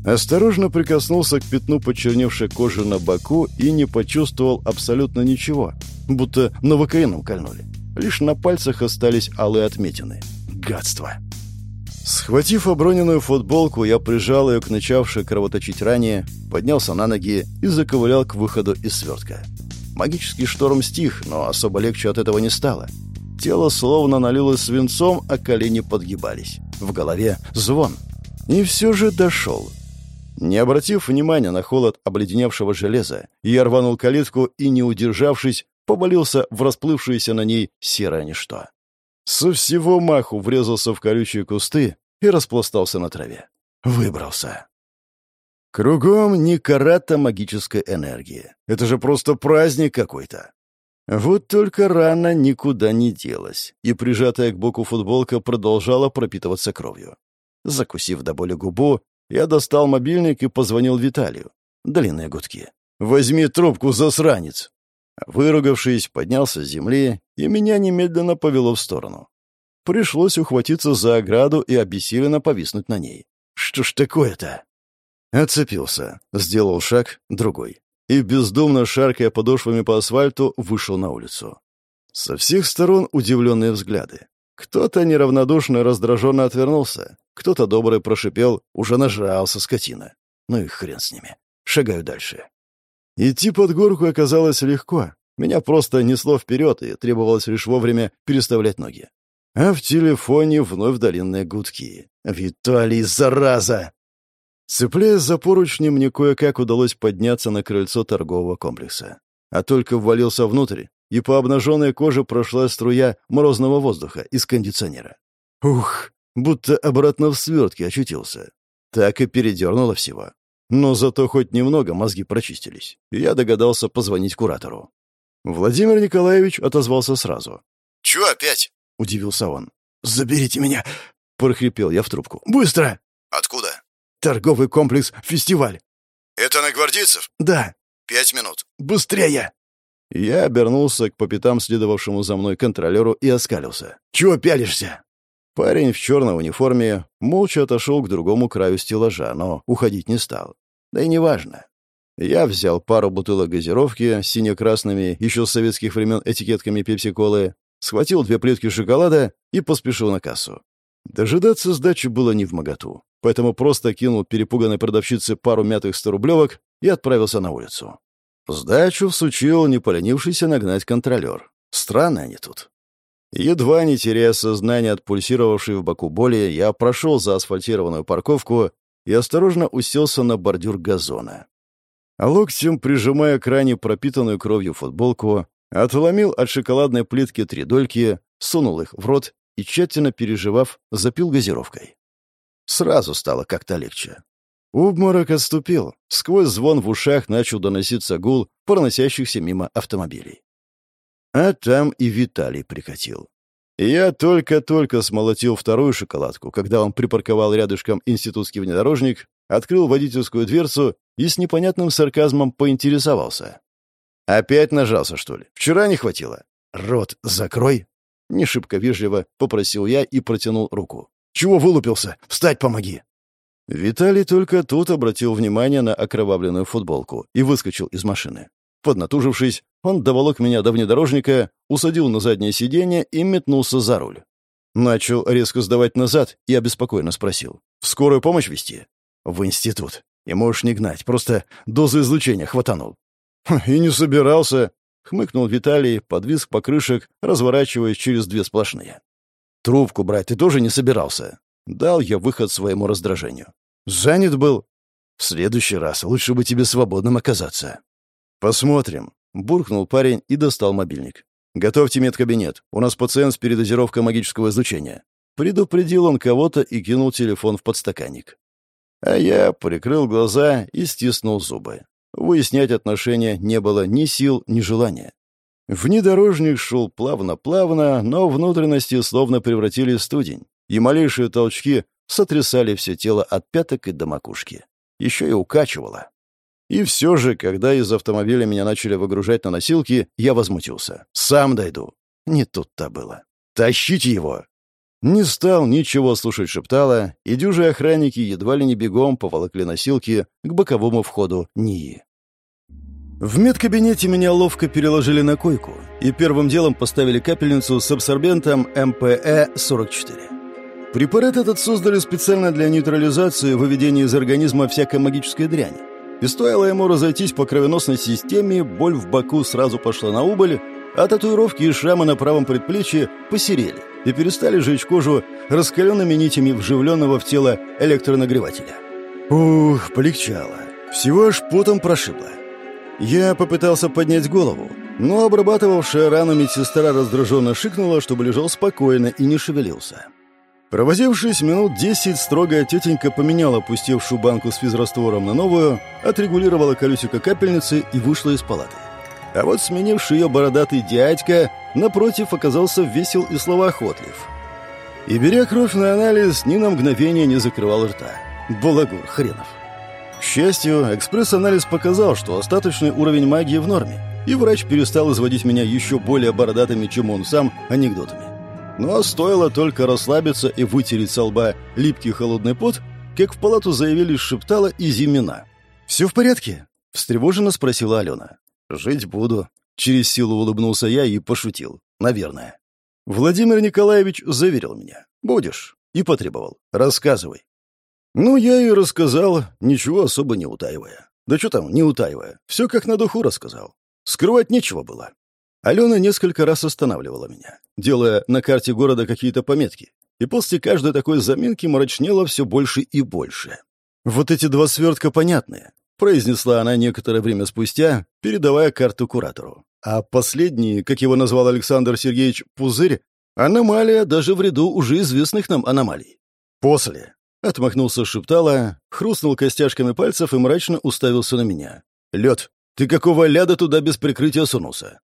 Осторожно прикоснулся к пятну почерневшей кожи на боку и не почувствовал абсолютно ничего, будто новокаином кольнули. Лишь на пальцах остались алые отметины. Гадство! Схватив оброненную футболку, я прижал ее к начавшей кровоточить ране, поднялся на ноги и заковылял к выходу из свертка. Магический шторм стих, но особо легче от этого не стало. Тело словно налилось свинцом, а колени подгибались. В голове звон. И все же дошел. Не обратив внимания на холод обледеневшего железа, я рванул калитку и, не удержавшись, повалился в расплывшееся на ней серое ничто. Со всего маху врезался в колючие кусты и распластался на траве. Выбрался. Кругом ни карата магической энергии. Это же просто праздник какой-то. Вот только рана никуда не делась, и прижатая к боку футболка продолжала пропитываться кровью. Закусив до боли губу, я достал мобильник и позвонил Виталию. Длинные гудки. «Возьми трубку, засранец!» Выругавшись, поднялся с земли, и меня немедленно повело в сторону. Пришлось ухватиться за ограду и обессиленно повиснуть на ней. «Что ж такое-то?» Отцепился, сделал шаг, другой. И, бездумно шаркая подошвами по асфальту, вышел на улицу. Со всех сторон удивленные взгляды. Кто-то неравнодушно раздраженно отвернулся, кто-то добрый прошипел, уже нажрался скотина. Ну и хрен с ними. Шагаю дальше. Идти под горку оказалось легко. Меня просто несло вперед, и требовалось лишь вовремя переставлять ноги. А в телефоне вновь длинные гудки. «Виталий, зараза!» Цепляясь за поручни, мне кое-как удалось подняться на крыльцо торгового комплекса. А только ввалился внутрь, и по обнаженной коже прошла струя морозного воздуха из кондиционера. Ух, будто обратно в свертке очутился. Так и передернуло всего. Но зато хоть немного мозги прочистились, и я догадался позвонить куратору. Владимир Николаевич отозвался сразу. «Чё опять?» — удивился он. «Заберите меня!» — прохрипел я в трубку. «Быстро!» «Откуда?» Торговый комплекс «Фестиваль». «Это на гвардейцев?» «Да». «Пять минут». «Быстрее!» Я обернулся к по пятам следовавшему за мной контролеру и оскалился. «Чего пялишься?» Парень в черной униформе молча отошел к другому краю стеллажа, но уходить не стал. Да и неважно. Я взял пару бутылок газировки с сине-красными, еще с советских времен этикетками пепси-колы, схватил две плитки шоколада и поспешил на кассу. Дожидаться сдачи было не в моготу поэтому просто кинул перепуганной продавщице пару мятых сторублевок и отправился на улицу. Сдачу всучил не поленившийся нагнать контролер. Странно они тут. Едва не теряя сознание от пульсировавшей в боку боли, я прошел за асфальтированную парковку и осторожно уселся на бордюр газона. Локтем, прижимая к ране пропитанную кровью футболку, отломил от шоколадной плитки три дольки, сунул их в рот и, тщательно переживав, запил газировкой. Сразу стало как-то легче. Обморок отступил. Сквозь звон в ушах начал доноситься гул проносящихся мимо автомобилей. А там и Виталий прикатил. Я только-только смолотил вторую шоколадку, когда он припарковал рядышком институтский внедорожник, открыл водительскую дверцу и с непонятным сарказмом поинтересовался. «Опять нажался, что ли? Вчера не хватило?» «Рот закрой!» Не шибко вежливо попросил я и протянул руку. Чего вылупился? Встать помоги!» Виталий только тут обратил внимание на окровавленную футболку и выскочил из машины. Поднатужившись, он доволок меня до внедорожника, усадил на заднее сиденье и метнулся за руль. Начал резко сдавать назад и обеспокоенно спросил. «В скорую помощь везти?» «В институт. И можешь не гнать, просто дозу излучения хватанул». «И не собирался», — хмыкнул Виталий, подвис к покрышек, разворачиваясь через две сплошные. Трубку брать ты тоже не собирался. Дал я выход своему раздражению. Занят был. В следующий раз лучше бы тебе свободным оказаться. Посмотрим. Буркнул парень и достал мобильник. «Готовьте медкабинет. У нас пациент с передозировкой магического излучения». Предупредил он кого-то и кинул телефон в подстаканник. А я прикрыл глаза и стиснул зубы. Выяснять отношения не было ни сил, ни желания. Внедорожник шел плавно-плавно, но внутренности словно превратили в студень, и малейшие толчки сотрясали все тело от пяток и до макушки. Еще и укачивало. И все же, когда из автомобиля меня начали выгружать на носилки, я возмутился. «Сам дойду». Не тут-то было. «Тащите его!» Не стал ничего слушать шептала, и дюжи охранники едва ли не бегом поволокли носилки к боковому входу НИИ. В медкабинете меня ловко переложили на койку и первым делом поставили капельницу с абсорбентом МПЭ-44. Препарат этот создали специально для нейтрализации выведения из организма всякой магической дряни. И стоило ему разойтись по кровеносной системе, боль в боку сразу пошла на убыль, а татуировки и шрамы на правом предплечье посерели и перестали жечь кожу раскаленными нитями вживленного в тело электронагревателя. Ух, полегчало. Всего аж потом прошибло. Я попытался поднять голову, но обрабатывавшая рану медсестра раздраженно шикнула, чтобы лежал спокойно и не шевелился. Провозившись минут десять, строгая тетенька поменяла опустевшую банку с физраствором на новую, отрегулировала колесико капельницы и вышла из палаты. А вот сменивший ее бородатый дядька, напротив, оказался весел и словоохотлив. И, беря кровь на анализ, ни на мгновение не закрывал рта. Балагур хренов. К счастью, экспресс-анализ показал, что остаточный уровень магии в норме, и врач перестал изводить меня еще более бородатыми, чем он сам, анекдотами. Но стоило только расслабиться и вытереть со лба липкий холодный пот, как в палату заявились Шептала и Зимина. «Все в порядке?» — встревоженно спросила Алена. «Жить буду». Через силу улыбнулся я и пошутил. «Наверное». Владимир Николаевич заверил меня. «Будешь». И потребовал. «Рассказывай». Ну, я и рассказал, ничего особо не утаивая. Да что там, не утаивая. Все как на духу рассказал. Скрывать нечего было. Алена несколько раз останавливала меня, делая на карте города какие-то пометки. И после каждой такой заминки мрачнело все больше и больше. «Вот эти два свертка понятные», — произнесла она некоторое время спустя, передавая карту куратору. А последний, как его назвал Александр Сергеевич, пузырь, аномалия даже в ряду уже известных нам аномалий. После Отмахнулся шептала, хрустнул костяшками пальцев и мрачно уставился на меня. «Лед, ты какого ляда туда без прикрытия сунулся?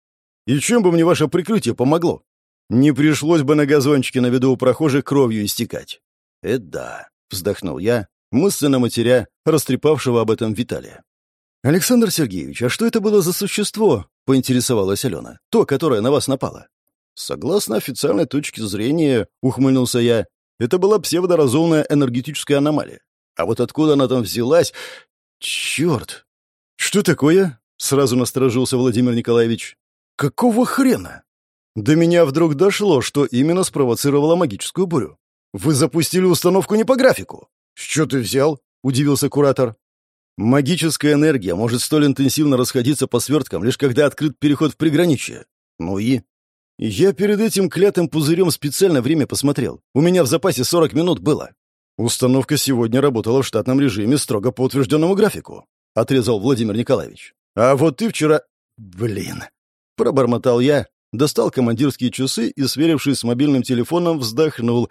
И чем бы мне ваше прикрытие помогло? Не пришлось бы на газончике на виду у прохожих кровью истекать». «Это да», — вздохнул я, мысленно матеря, растрепавшего об этом Виталия. «Александр Сергеевич, а что это было за существо?» — поинтересовалась Алена. «То, которое на вас напало». «Согласно официальной точке зрения», — ухмыльнулся я, это была псевдоразумная энергетическая аномалия. А вот откуда она там взялась... Черт! Что такое? Сразу насторожился Владимир Николаевич. Какого хрена? До меня вдруг дошло, что именно спровоцировало магическую бурю. Вы запустили установку не по графику. Чего ты взял? Удивился куратор. Магическая энергия может столь интенсивно расходиться по сверткам, лишь когда открыт переход в приграничье. Ну и? Я перед этим клятым пузырем специально время посмотрел. У меня в запасе 40 минут было. Установка сегодня работала в штатном режиме строго по утвержденному графику, отрезал Владимир Николаевич. А вот ты вчера... Блин. Пробормотал я, достал командирские часы и, сверившись с мобильным телефоном, вздохнул.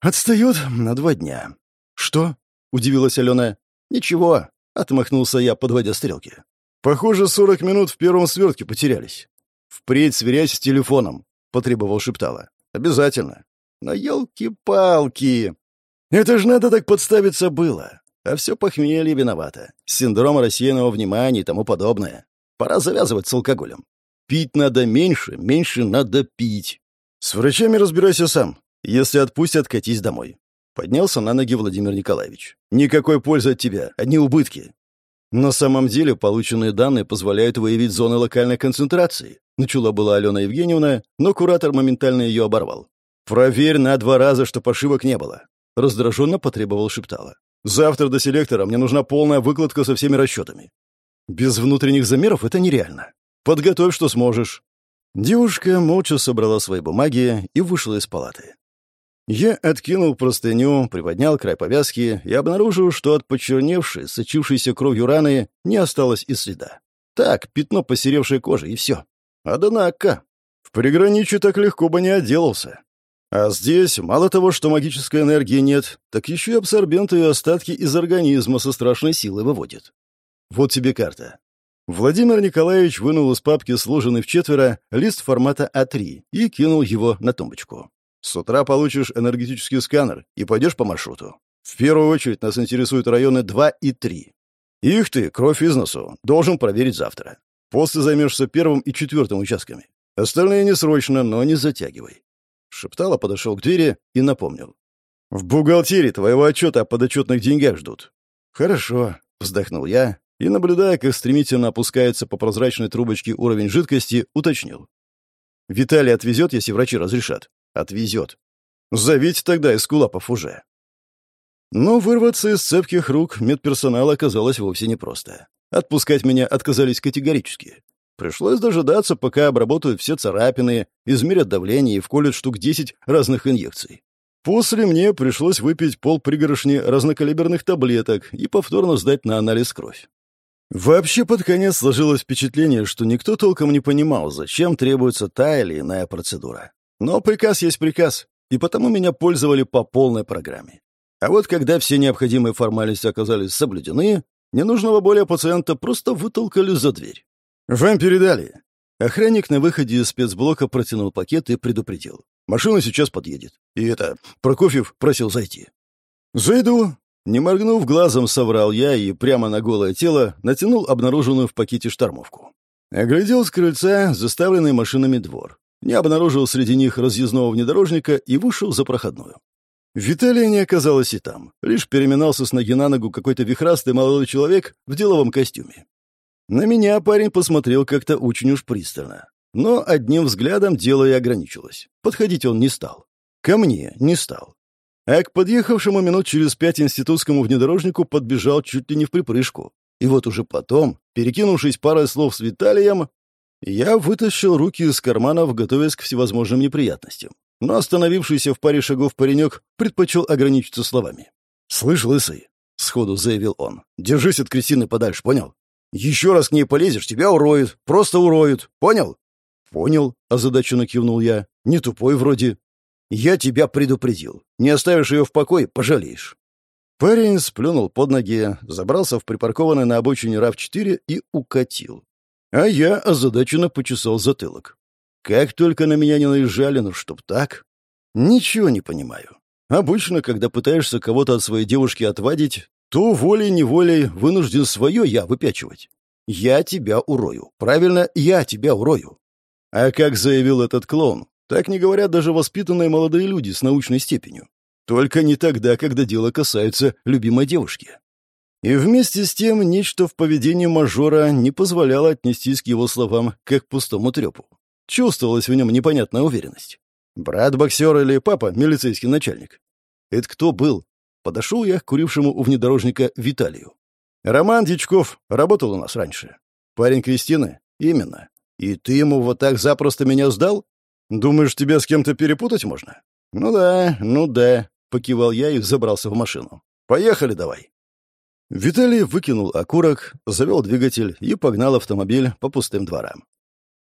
Отстает на два дня. Что? Удивилась Алена. Ничего, отмахнулся я, подводя стрелки. Похоже, 40 минут в первом свертке потерялись. «Впредь сверяйся с телефоном», — потребовал Шептала. «Обязательно». «Но елки-палки! Это ж надо так подставиться было. А все похмелье виновато. Синдром рассеянного внимания и тому подобное. Пора завязывать с алкоголем. Пить надо меньше, меньше надо пить. С врачами разбирайся сам. Если отпустят, катись домой. Поднялся на ноги Владимир Николаевич. Никакой пользы от тебя, одни убытки. На самом деле полученные данные позволяют выявить зоны локальной концентрации. Начала была Алена Евгеньевна, но куратор моментально ее оборвал. «Проверь на два раза, что пошивок не было», — раздраженно потребовал Шептала. «Завтра до селектора мне нужна полная выкладка со всеми расчетами. Без внутренних замеров это нереально. Подготовь, что сможешь». Девушка молча собрала свои бумаги и вышла из палаты. Я откинул простыню, приподнял край повязки и обнаружил, что от почерневшей, сочившейся кровью раны не осталось и следа. Так, пятно посеревшей кожи, и все. Однако, в приграничье так легко бы не отделался. А здесь мало того, что магической энергии нет, так еще и абсорбенты и остатки из организма со страшной силой выводит. Вот тебе карта. Владимир Николаевич вынул из папки, сложенный в четверо, лист формата А3 и кинул его на тумбочку. С утра получишь энергетический сканер и пойдешь по маршруту. В первую очередь нас интересуют районы 2 и 3. Их ты, кровь из носу, должен проверить завтра. После займешься первым и четвертым участками. Остальные не срочно, но не затягивай. Шептала, подошел к двери и напомнил. «В бухгалтерии твоего отчета о подотчетных деньгах ждут». «Хорошо», — вздохнул я и, наблюдая, как стремительно опускается по прозрачной трубочке уровень жидкости, уточнил. «Виталий отвезет, если врачи разрешат?» Отвезет. Зовите тогда эскулапов уже. Но вырваться из цепких рук медперсонала оказалось вовсе непросто. Отпускать меня отказались категорически. Пришлось дожидаться, пока обработают все царапины, измерят давление и вколют штук 10 разных инъекций. После мне пришлось выпить полпригоршни разнокалиберных таблеток и повторно сдать на анализ кровь. Вообще под конец сложилось впечатление, что никто толком не понимал, зачем требуется та или иная процедура. Но приказ есть приказ. и потому меня пользовали по полной программе. А вот когда все необходимые формальности оказались соблюдены, ненужного более пациента просто вытолкали за дверь. «Вам передали». Охранник на выходе из спецблока протянул пакет и предупредил. «Машина сейчас подъедет. И это, Прокофьев просил зайти». «Зайду». Не моргнув глазом, соврал я и прямо на голое тело натянул обнаруженную в пакете штормовку. Оглядел с крыльца заставленный машинами двор. Не обнаружил среди них разъездного внедорожника и вышел за проходную. Виталия не оказалось и там. Лишь переминался с ноги на ногу какой-то вихрастый молодой человек в деловом костюме. На меня парень посмотрел как-то очень уж пристально. Но одним взглядом дело и ограничилось. Подходить он не стал. Ко мне не стал. А к подъехавшему минут через пять институтскому внедорожнику подбежал чуть ли не в припрыжку. И вот уже потом, перекинувшись парой слов с Виталием, я вытащил руки из карманов, готовясь к всевозможным неприятностям. Но остановившийся в паре шагов паренек предпочел ограничиться словами. «Слышь, лысый», — сходу заявил он, — «держись от Кристины подальше, понял? Еще раз к ней полезешь, тебя уроют, просто уроют, понял?» «Понял», — озадаченно кивнул я, — «не тупой вроде». «Я тебя предупредил. Не оставишь ее в покое, пожалеешь». Парень сплюнул под ноги, забрался в припаркованный на обочине РАВ-4 и укатил. А я озадаченно почесал затылок. Как только на меня не наезжали, ну чтоб так. Ничего не понимаю. Обычно, когда пытаешься кого-то от своей девушки отвадить, то волей-неволей вынужден свое «я» выпячивать. «Я тебя урою». Правильно, «я тебя урою». А как заявил этот клоун, так не говорят даже воспитанные молодые люди с научной степенью. Только не тогда, когда дело касается любимой девушки. И вместе с тем нечто в поведении мажора не позволяло отнестись к его словам как к пустому трепу. Чувствовалась в нем непонятная уверенность. Брат боксер или папа, милицейский начальник? Это кто был? Подошел я к курившему у внедорожника Виталию. Роман Дичков работал у нас раньше. Парень Кристины? Именно. И ты ему вот так запросто меня сдал? Думаешь, тебя с кем-то перепутать можно? Ну да, ну да, покивал я и забрался в машину. Поехали давай. Виталий выкинул окурок, завел двигатель и погнал автомобиль по пустым дворам.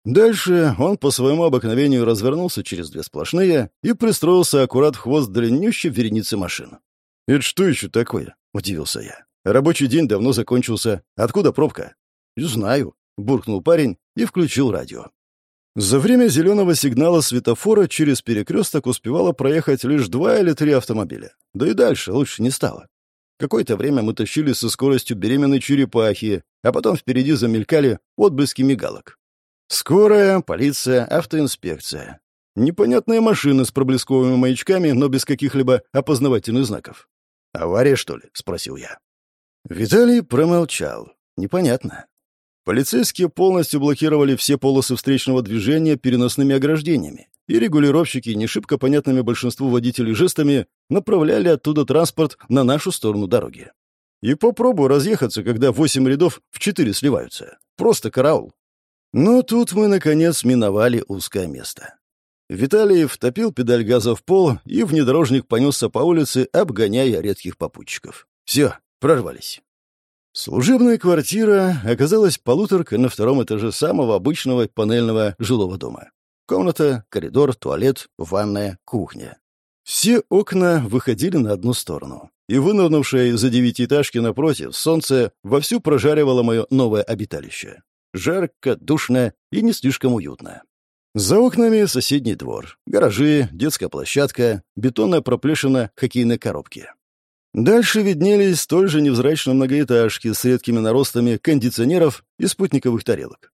Дальше он по своему обыкновению развернулся через две сплошные и пристроился аккурат в хвост длиннющей вереницы машин. «Это что еще такое?» — удивился я. «Рабочий день давно закончился. Откуда пробка?» «Не знаю», — буркнул парень и включил радио. За время зеленого сигнала светофора через перекресток успевало проехать лишь два или три автомобиля. Да и дальше лучше не стало. Какое-то время мы тащили со скоростью беременной черепахи, а потом впереди замелькали отблески мигалок. Скорая, полиция, автоинспекция. Непонятные машины с проблесковыми маячками, но без каких-либо опознавательных знаков. «Авария, что ли?» — спросил я. Виталий промолчал. Непонятно. Полицейские полностью блокировали все полосы встречного движения переносными ограждениями, и регулировщики, не шибко понятными большинству водителей жестами, направляли оттуда транспорт на нашу сторону дороги. И попробуй разъехаться, когда восемь рядов в четыре сливаются. Просто караул. Но тут мы, наконец, миновали узкое место. Виталий втопил педаль газа в пол, и внедорожник понесся по улице, обгоняя редких попутчиков. Все, прорвались. Служебная квартира оказалась полуторкой на втором этаже самого обычного панельного жилого дома. Комната, коридор, туалет, ванная, кухня. Все окна выходили на одну сторону. И вынырнувшее из-за девятиэтажки напротив, солнце вовсю прожаривало мое новое обиталище. Жарко, душно и не слишком уютно. За окнами соседний двор, гаражи, детская площадка, бетонная проплешина хоккейной коробки. Дальше виднелись столь же невзрачные многоэтажки с редкими наростами кондиционеров и спутниковых тарелок.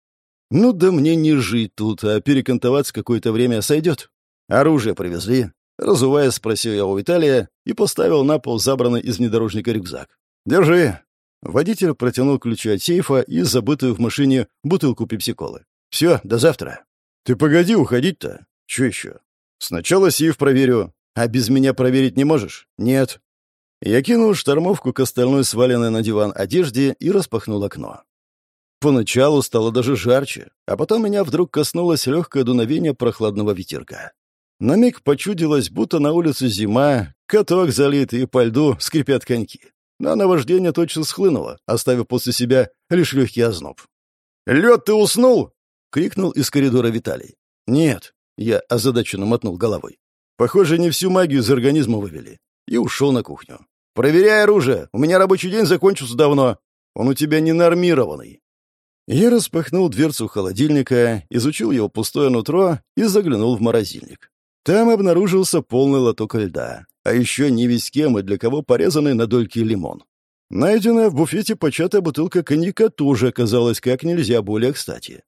Ну да мне не жить тут, а перекантоваться какое-то время сойдет. Оружие привезли. Разуваясь, спросил я у Виталия и поставил на пол забранный из внедорожника рюкзак. «Держи». Водитель протянул ключи от сейфа и забытую в машине бутылку пепсиколы. «Все, до завтра». «Ты погоди уходить-то». «Че еще?» «Сначала сейф проверю». «А без меня проверить не можешь?» «Нет». Я кинул штормовку к остальной сваленной на диван одежде и распахнул окно. Поначалу стало даже жарче, а потом меня вдруг коснулось легкое дуновение прохладного ветерка. На миг почудилось, будто на улице зима, каток залит и по льду скрипят коньки. Но наваждение точно схлынуло, оставив после себя лишь легкий озноб. «Лед, ты уснул?» — крикнул из коридора Виталий. «Нет», — я озадаченно мотнул головой. Похоже, не всю магию из организма вывели. И ушел на кухню. «Проверяй оружие! У меня рабочий день закончился давно. Он у тебя ненормированный». Я распахнул дверцу холодильника, изучил его пустое нутро и заглянул в морозильник. Там обнаружился полный лоток льда, а еще не весь кем и для кого порезанный на дольки лимон. Найденная в буфете початая бутылка коньяка тоже оказалась как нельзя более кстати.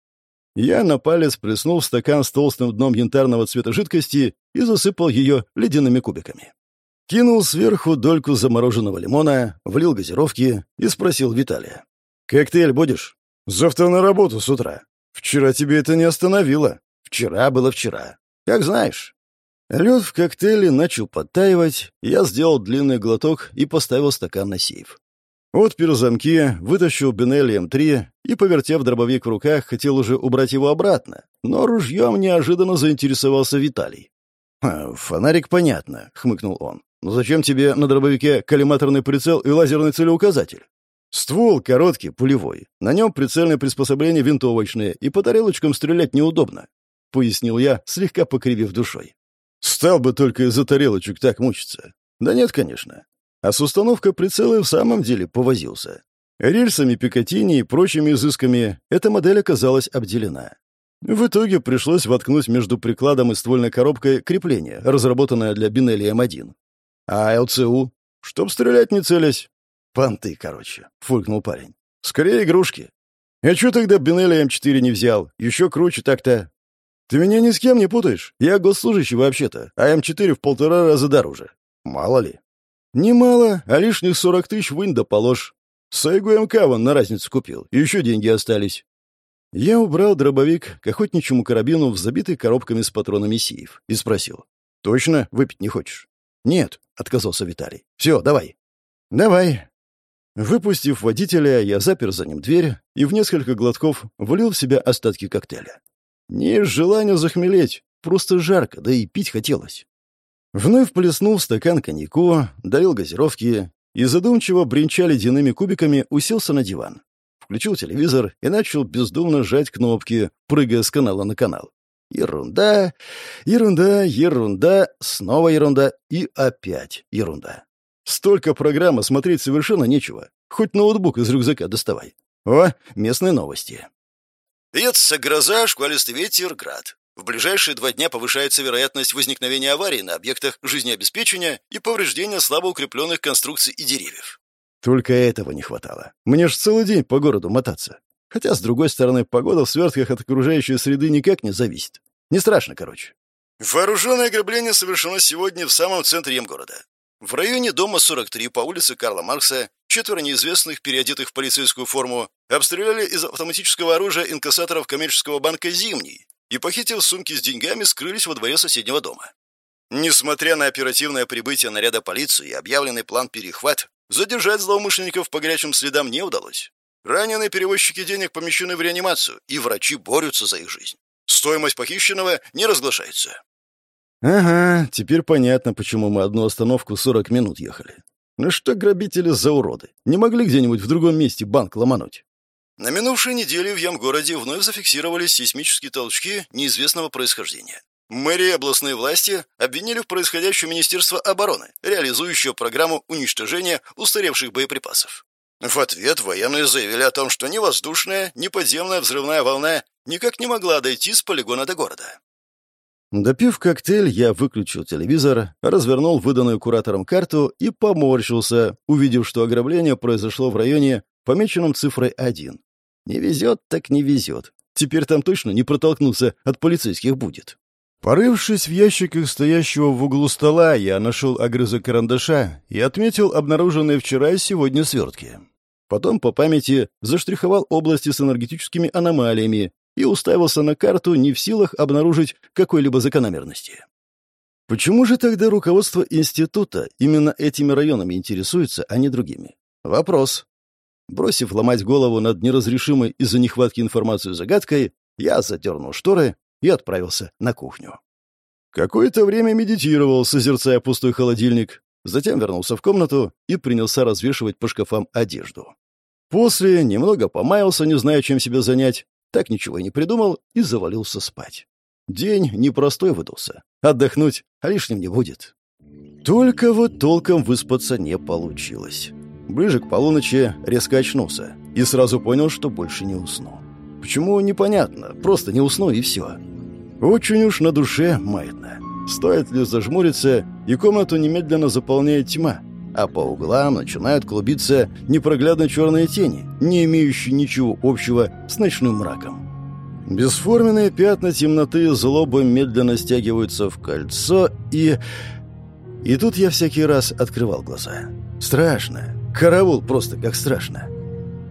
Я на палец плеснул в стакан с толстым дном янтарного цвета жидкости и засыпал ее ледяными кубиками. Кинул сверху дольку замороженного лимона, влил газировки и спросил Виталия. «Коктейль будешь?» «Завтра на работу с утра. Вчера тебе это не остановило. Вчера было вчера. Как знаешь». Лед в коктейле начал подтаивать, я сделал длинный глоток и поставил стакан на сейф. Отпер замки, вытащил Бенелли М3 и, повертев дробовик в руках, хотел уже убрать его обратно, но ружьем неожиданно заинтересовался Виталий. «Фонарик понятно», — хмыкнул он. «Но зачем тебе на дробовике коллиматорный прицел и лазерный целеуказатель?» «Ствол короткий, пулевой. На нем прицельное приспособление винтовочное, и по тарелочкам стрелять неудобно», — пояснил я, слегка покривив душой. Стал бы только из-за тарелочек так мучиться. Да нет, конечно. А с установкой прицела в самом деле повозился. Рельсами Пикатини и прочими изысками эта модель оказалась обделена. В итоге пришлось воткнуть между прикладом и ствольной коробкой крепление, разработанное для Бинелли М1. А ЛЦУ? Чтоб стрелять не целясь. Понты, короче, фыркнул парень. Скорее игрушки. Я чё тогда Бинелли М4 не взял? Еще круче так-то. «Ты меня ни с кем не путаешь? Я госслужащий вообще-то, а М4 в полтора раза дороже. Мало ли». «Немало, а лишних сорок тысяч вынь да положь. Сайгу МК вон на разницу купил, и еще деньги остались». Я убрал дробовик к охотничьему карабину в забитый коробками с патронами сейф и спросил. «Точно выпить не хочешь?» «Нет», — отказался Виталий. «Все, давай». «Давай». Выпустив водителя, я запер за ним дверь и в несколько глотков влил в себя остатки коктейля. Не желание захмелеть, просто жарко, да и пить хотелось. Вновь плеснул стакан коньяку, долил газировки и, задумчиво бренча ледяными кубиками, уселся на диван. Включил телевизор и начал бездумно жать кнопки, прыгая с канала на канал. Ерунда, ерунда, ерунда, снова ерунда и опять ерунда. Столько программ, смотреть совершенно нечего. Хоть ноутбук из рюкзака доставай. О, местные новости. Льется гроза, шквалистый ветер, град. В ближайшие два дня повышается вероятность возникновения аварий на объектах жизнеобеспечения и повреждения слабо укрепленных конструкций и деревьев. Только этого не хватало. Мне ж целый день по городу мотаться. Хотя, с другой стороны, погода в свертках от окружающей среды никак не зависит. Не страшно, короче. Вооруженное ограбление совершено сегодня в самом центре Емгорода. В районе дома 43 по улице Карла Маркса четверо неизвестных, переодетых в полицейскую форму, обстреляли из автоматического оружия инкассаторов коммерческого банка «Зимний» и, похитив сумки с деньгами, скрылись во дворе соседнего дома. Несмотря на оперативное прибытие наряда полиции и объявленный план «Перехват», задержать злоумышленников по горячим следам не удалось. Раненые перевозчики денег помещены в реанимацию, и врачи борются за их жизнь. Стоимость похищенного не разглашается. Ага, теперь понятно, почему мы одну остановку 40 минут ехали. Ну что грабители за уроды? Не могли где-нибудь в другом месте банк ломануть? На минувшей неделе в Ямгороде вновь зафиксировались сейсмические толчки неизвестного происхождения. Мэрия и областные власти обвинили в происходящем Министерство обороны, реализующее программу уничтожения устаревших боеприпасов. В ответ военные заявили о том, что ни воздушная, ни подземная взрывная волна никак не могла дойти с полигона до города. Допив коктейль, я выключил телевизор, развернул выданную куратором карту и поморщился, увидев, что ограбление произошло в районе, помеченном цифрой 1. Не везет, так не везет. Теперь там точно не протолкнуться от полицейских будет. Порывшись в ящиках стоящего в углу стола, я нашел огрызок карандаша и отметил обнаруженные вчера и сегодня свертки. Потом по памяти заштриховал области с энергетическими аномалиями и уставился на карту, не в силах обнаружить какой-либо закономерности. Почему же тогда руководство института именно этими районами интересуется, а не другими? Вопрос. Бросив ломать голову над неразрешимой из-за нехватки информации загадкой, я задернул шторы и отправился на кухню. Какое-то время медитировал, созерцая пустой холодильник, затем вернулся в комнату и принялся развешивать по шкафам одежду. После немного помаялся, не зная, чем себя занять, так ничего и не придумал и завалился спать. День непростой выдался. Отдохнуть лишним не будет. Только вот толком выспаться не получилось. Ближе к полуночи резко очнулся и сразу понял, что больше не усну. Почему, непонятно, просто не усну и все. Очень уж на душе маятно. Стоит ли зажмуриться, и комнату немедленно заполняет тьма, а по углам начинают клубиться непроглядно черные тени, не имеющие ничего общего с ночным мраком. Бесформенные пятна темноты злобы медленно стягиваются в кольцо, и... И тут я всякий раз открывал глаза. Страшно. Караул просто как страшно.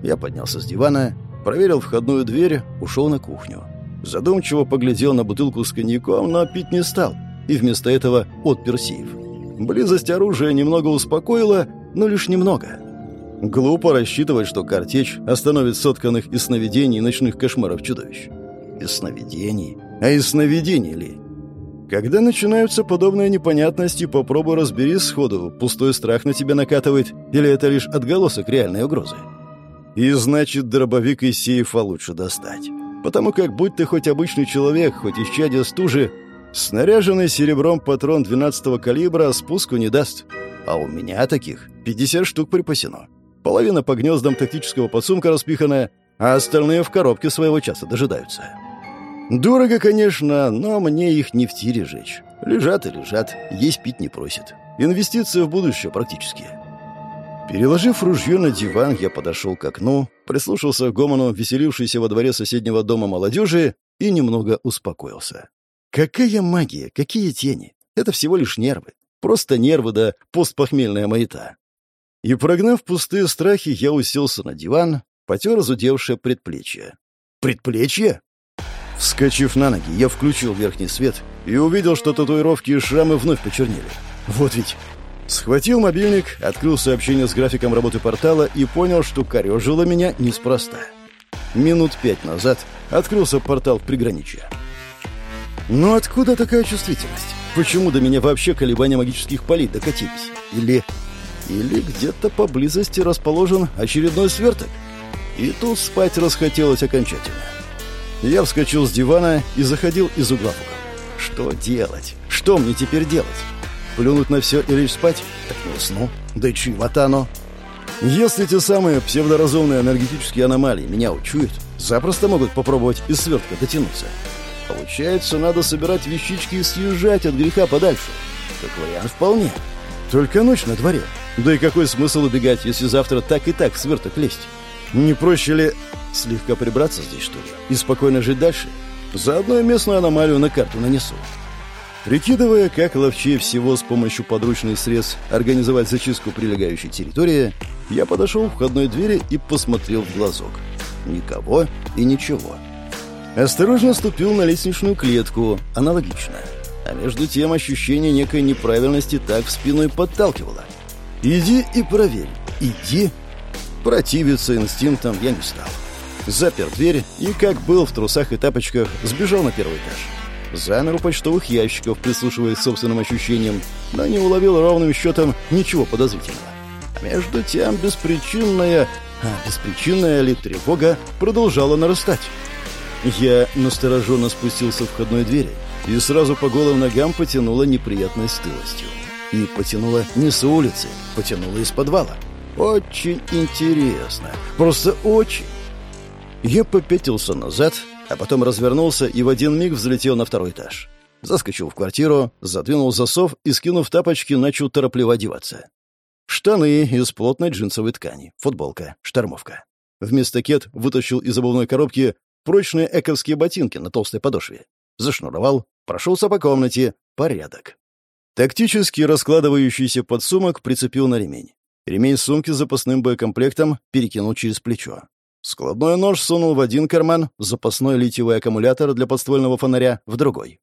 Я поднялся с дивана, проверил входную дверь, ушел на кухню. Задумчиво поглядел на бутылку с коньяком, но пить не стал, и вместо этого отпер сейф. Близость оружия немного успокоила, но лишь немного. Глупо рассчитывать, что картечь остановит сотканных из сновидений и ночных кошмаров чудовищ. Из сновидений? А из сновидений ли? Когда начинаются подобные непонятности, попробуй разберись сходу, пустой страх на тебя накатывает, или это лишь отголосок реальной угрозы. И значит, дробовик из сейфа лучше достать. Потому как, будь ты хоть обычный человек, хоть исчадие стужи, снаряженный серебром патрон 12-го калибра спуску не даст. А у меня таких 50 штук припасено. Половина по гнездам тактического подсумка распиханная, а остальные в коробке своего часа дожидаются. Дорого, конечно, но мне их не в тире жечь. Лежат и лежат, есть пить не просят. Инвестиции в будущее практически. Переложив ружье на диван, я подошел к окну, прислушался к гомону веселившейся во дворе соседнего дома молодежи и немного успокоился. Какая магия, какие тени! Это всего лишь нервы. Просто нервы да постпохмельная маята. И прогнав пустые страхи, я уселся на диван, потер разудевшее предплечье. Предплечье? Вскочив на ноги, я включил верхний свет и увидел, что татуировки и шрамы вновь почернели. Вот ведь Схватил мобильник, открыл сообщение с графиком работы портала и понял, что корежило меня неспроста. Минут пять назад открылся портал в приграничье. Но откуда такая чувствительность? Почему до меня вообще колебания магических полей докатились? Или... Или где-то поблизости расположен очередной сверток? И тут спать расхотелось окончательно. Я вскочил с дивана и заходил из угла в угол. Что делать? Что мне теперь делать? Плюнуть на все и лишь спать? Так не усну. Да и чьего-то оно. Если те самые псевдоразумные энергетические аномалии меня учуют, запросто могут попробовать из свертка дотянуться. Получается, надо собирать вещички и съезжать от греха подальше. Как вариант вполне. Только ночь на дворе. Да и какой смысл убегать, если завтра так и так в сверток лезть? Не проще ли слегка прибраться здесь, что ли, и спокойно жить дальше? Заодно и местную аномалию на карту нанесу. Прикидывая, как ловчее всего с помощью подручных средств организовать зачистку прилегающей территории, я подошел к входной двери и посмотрел в глазок. Никого и ничего. Осторожно ступил на лестничную клетку, аналогично. А между тем ощущение некой неправильности так в спину и подталкивало. «Иди и проверь, иди!» Противиться инстинктам я не стал. Запер дверь и, как был в трусах и тапочках, сбежал на первый этаж. Замер у почтовых ящиков, прислушиваясь к собственным ощущениям, но не уловил ровным счетом ничего подозрительного. А между тем беспричинная... А беспричинная ли тревога продолжала нарастать? Я настороженно спустился в входной двери и сразу по голым ногам потянуло неприятной стылостью. И потянуло не с улицы, потянуло из подвала. Очень интересно. Просто очень. Я попятился назад, а потом развернулся и в один миг взлетел на второй этаж. Заскочил в квартиру, задвинул засов и, скинув тапочки, начал торопливо одеваться. Штаны из плотной джинсовой ткани, футболка, штормовка. Вместо кет вытащил из обувной коробки прочные эковские ботинки на толстой подошве. Зашнуровал, прошелся по комнате. Порядок. Тактически раскладывающийся подсумок прицепил на ремень. Ремень сумки с запасным боекомплектом перекинул через плечо. Складной нож сунул в один карман, запасной литиевый аккумулятор для подствольного фонаря — в другой.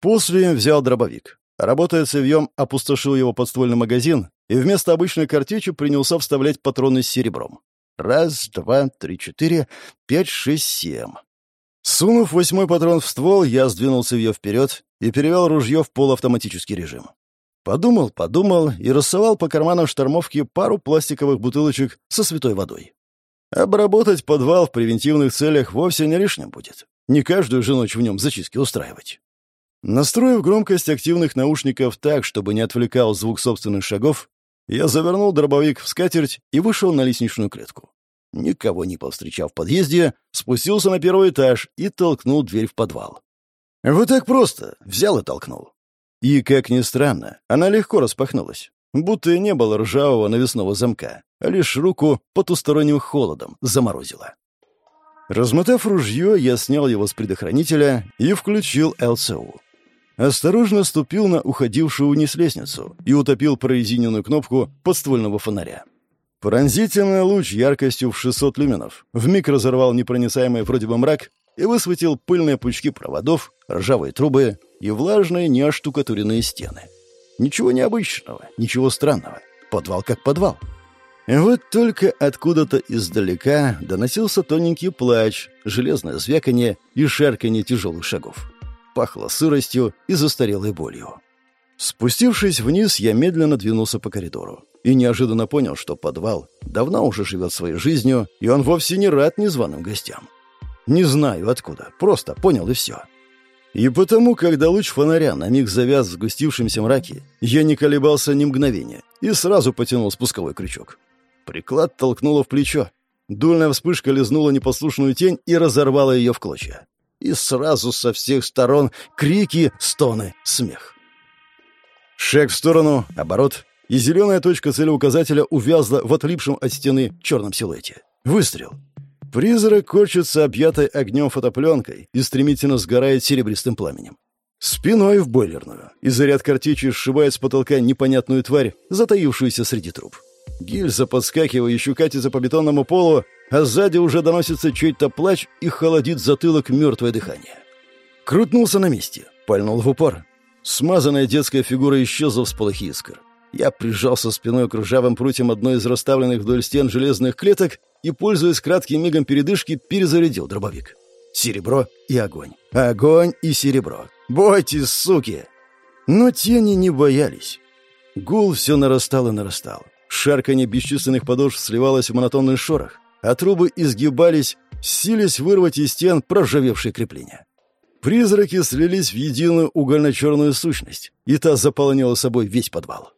После взял дробовик. Работая цевьем, опустошил его подствольный магазин и вместо обычной картечи принялся вставлять патроны с серебром. Раз, два, три, четыре, пять, шесть, семь. Сунув восьмой патрон в ствол, я сдвинул цевье вперед и перевел ружье в полуавтоматический режим. Подумал, подумал и рассовал по карманам штормовки пару пластиковых бутылочек со святой водой. Обработать подвал в превентивных целях вовсе не лишним будет. Не каждую же ночь в нем зачистки устраивать. Настроив громкость активных наушников так, чтобы не отвлекал звук собственных шагов, я завернул дробовик в скатерть и вышел на лестничную клетку. Никого не повстречав в подъезде, спустился на первый этаж и толкнул дверь в подвал. Вот так просто. Взял и толкнул. И, как ни странно, она легко распахнулась, будто и не было ржавого навесного замка, а лишь руку потусторонним холодом заморозила. Размотав ружье, я снял его с предохранителя и включил ЛЦУ. Осторожно ступил на уходившую вниз лестницу и утопил прорезиненную кнопку подствольного фонаря. Пронзительный луч яркостью в 600 люменов вмиг разорвал непроницаемый вроде бы мрак и высветил пыльные пучки проводов, ржавые трубы и влажные неоштукатуренные стены. Ничего необычного, ничего странного. Подвал как подвал. И вот только откуда-то издалека доносился тоненький плач, железное звяканье и шарканье тяжелых шагов. Пахло сыростью и застарелой болью. Спустившись вниз, я медленно двинулся по коридору и неожиданно понял, что подвал давно уже живет своей жизнью, и он вовсе не рад незваным гостям. Не знаю откуда, просто понял и все. И потому, когда луч фонаря на миг завяз в сгустившемся мраке, я не колебался ни мгновения и сразу потянул спусковой крючок. Приклад толкнуло в плечо. Дульная вспышка лизнула непослушную тень и разорвала ее в клочья. И сразу со всех сторон крики, стоны, смех. Шаг в сторону, оборот, и зеленая точка целеуказателя увязла в отлипшем от стены черном силуэте. Выстрел. Призрак корчится объятой огнем фотопленкой и стремительно сгорает серебристым пламенем. Спиной в бойлерную, и заряд картечи сшибает с потолка непонятную тварь, затаившуюся среди труб. Гильза, подскакивая, еще катится по бетонному полу, а сзади уже доносится чей-то плач и холодит затылок мертвое дыхание. Крутнулся на месте, пальнул в упор. Смазанная детская фигура исчезла в сполохе искр. Я прижался спиной к ржавым прутьям одной из расставленных вдоль стен железных клеток и, пользуясь кратким мигом передышки, перезарядил дробовик. Серебро и огонь. Огонь и серебро. Бойтесь, суки! Но тени не боялись. Гул все нарастал и нарастал. Шарканье бесчисленных подошв сливалось в монотонный шорох, а трубы изгибались, сились вырвать из стен проржавевшие крепления. Призраки слились в единую угольно-черную сущность, и та заполонила собой весь подвал.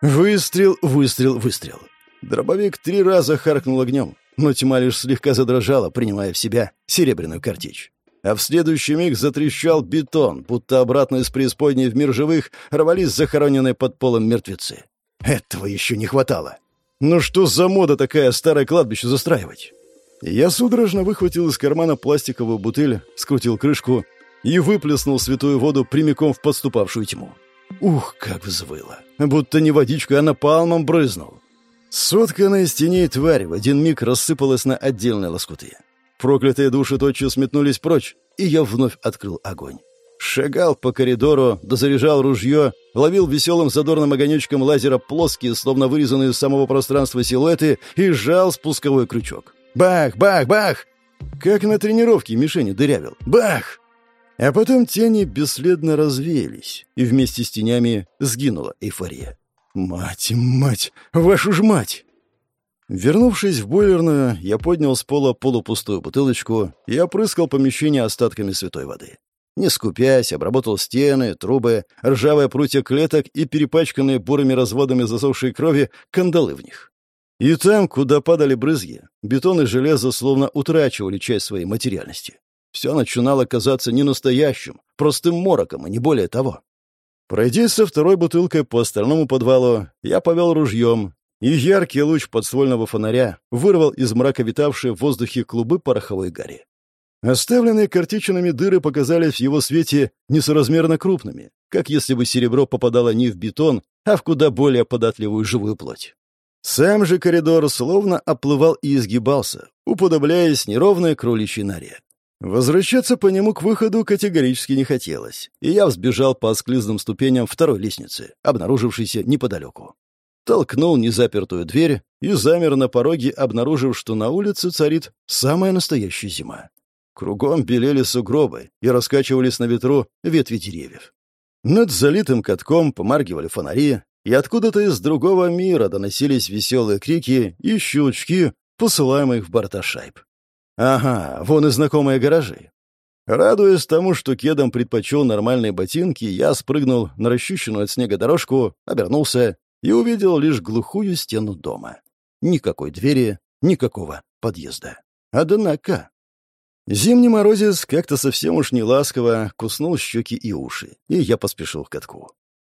Выстрел, выстрел, выстрел. Дробовик три раза харкнул огнем, но тьма лишь слегка задрожала, принимая в себя серебряную картечь. А в следующий миг затрещал бетон, будто обратно из преисподней в мир живых рвались захороненные под полом мертвецы. Этого еще не хватало. Ну что за мода такая старое кладбище застраивать? Я судорожно выхватил из кармана пластиковую бутыль, скрутил крышку и выплеснул святую воду прямиком в подступавшую тьму. Ух, как взвыло! Будто не водичкой, а напалмом брызнул. Сотканная из теней тварь в один миг рассыпалась на отдельные лоскуты. Проклятые души тотчас метнулись прочь, и я вновь открыл огонь. Шагал по коридору, дозаряжал ружье, ловил веселым задорным огонечком лазера плоские, словно вырезанные из самого пространства силуэты, и сжал спусковой крючок. Бах, бах, бах! Как на тренировке мишени дырявил. Бах! А потом тени бесследно развеялись, и вместе с тенями сгинула эйфория. «Мать, мать, вашу ж мать!» Вернувшись в бойлерную, я поднял с пола полупустую бутылочку и опрыскал помещение остатками святой воды. Не скупясь, обработал стены, трубы, ржавые прутья клеток и перепачканные бурыми разводами засохшей крови кандалы в них. И там, куда падали брызги, бетон и железо словно утрачивали часть своей материальности. Все начинало казаться не настоящим, простым мороком, и не более того. Пройдясь со второй бутылкой по остальному подвалу, я повел ружьем, и яркий луч подствольного фонаря вырвал из мрака витавшие в воздухе клубы пороховой гари. Оставленные картичинами дыры показались в его свете несоразмерно крупными, как если бы серебро попадало не в бетон, а в куда более податливую живую плоть. Сам же коридор словно оплывал и изгибался, уподобляясь неровной кроличьей норе. Возвращаться по нему к выходу категорически не хотелось, и я взбежал по осклизным ступеням второй лестницы, обнаружившейся неподалеку. Толкнул незапертую дверь и замер на пороге, обнаружив, что на улице царит самая настоящая зима. Кругом белели сугробы и раскачивались на ветру ветви деревьев. Над залитым катком помаргивали фонари, и откуда-то из другого мира доносились веселые крики и щелчки, посылаемых в борта шайб. Ага, вон и знакомые гаражи. Радуясь тому, что кедом предпочел нормальные ботинки, я спрыгнул на расчищенную от снега дорожку, обернулся и увидел лишь глухую стену дома. Никакой двери, никакого подъезда. Однако... Зимний морозец как-то совсем уж не ласково куснул щеки и уши, и я поспешил к катку.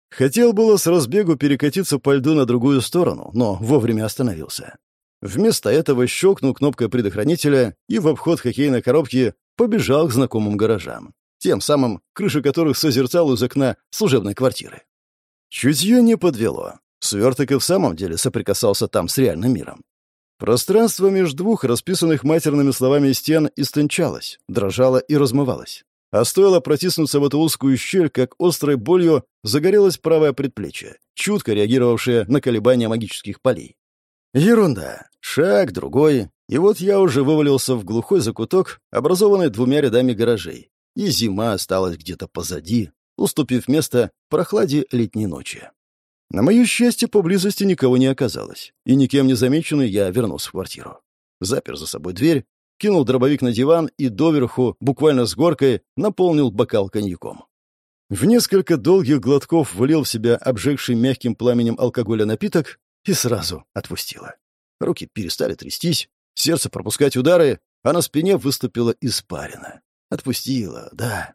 Хотел было с разбегу перекатиться по льду на другую сторону, но вовремя остановился. Вместо этого щелкнул кнопкой предохранителя и в обход хоккейной коробки побежал к знакомым гаражам, тем самым, крыши которых созерцал из окна служебной квартиры. Чутье не подвело. Сверток и в самом деле соприкасался там с реальным миром. Пространство между двух расписанных матерными словами стен истончалось, дрожало и размывалось. А стоило протиснуться в эту узкую щель, как острой болью загорелось правое предплечье, чутко реагировавшее на колебания магических полей. Ерунда. Шаг, другой, и вот я уже вывалился в глухой закуток, образованный двумя рядами гаражей, и зима осталась где-то позади, уступив место прохладе летней ночи. На мое счастье, поблизости никого не оказалось, и никем не замеченный я вернулся в квартиру. Запер за собой дверь, кинул дробовик на диван и доверху, буквально с горкой, наполнил бокал коньяком. В несколько долгих глотков влил в себя обжегший мягким пламенем алкоголя напиток и сразу отпустило. Руки перестали трястись, сердце пропускать удары, а на спине выступила испарина. Отпустила, да.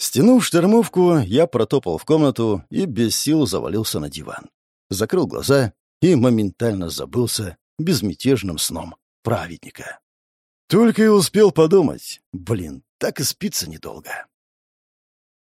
Стянув штормовку, я протопал в комнату и без сил завалился на диван. Закрыл глаза и моментально забылся безмятежным сном праведника. Только и успел подумать, блин, так и спится недолго.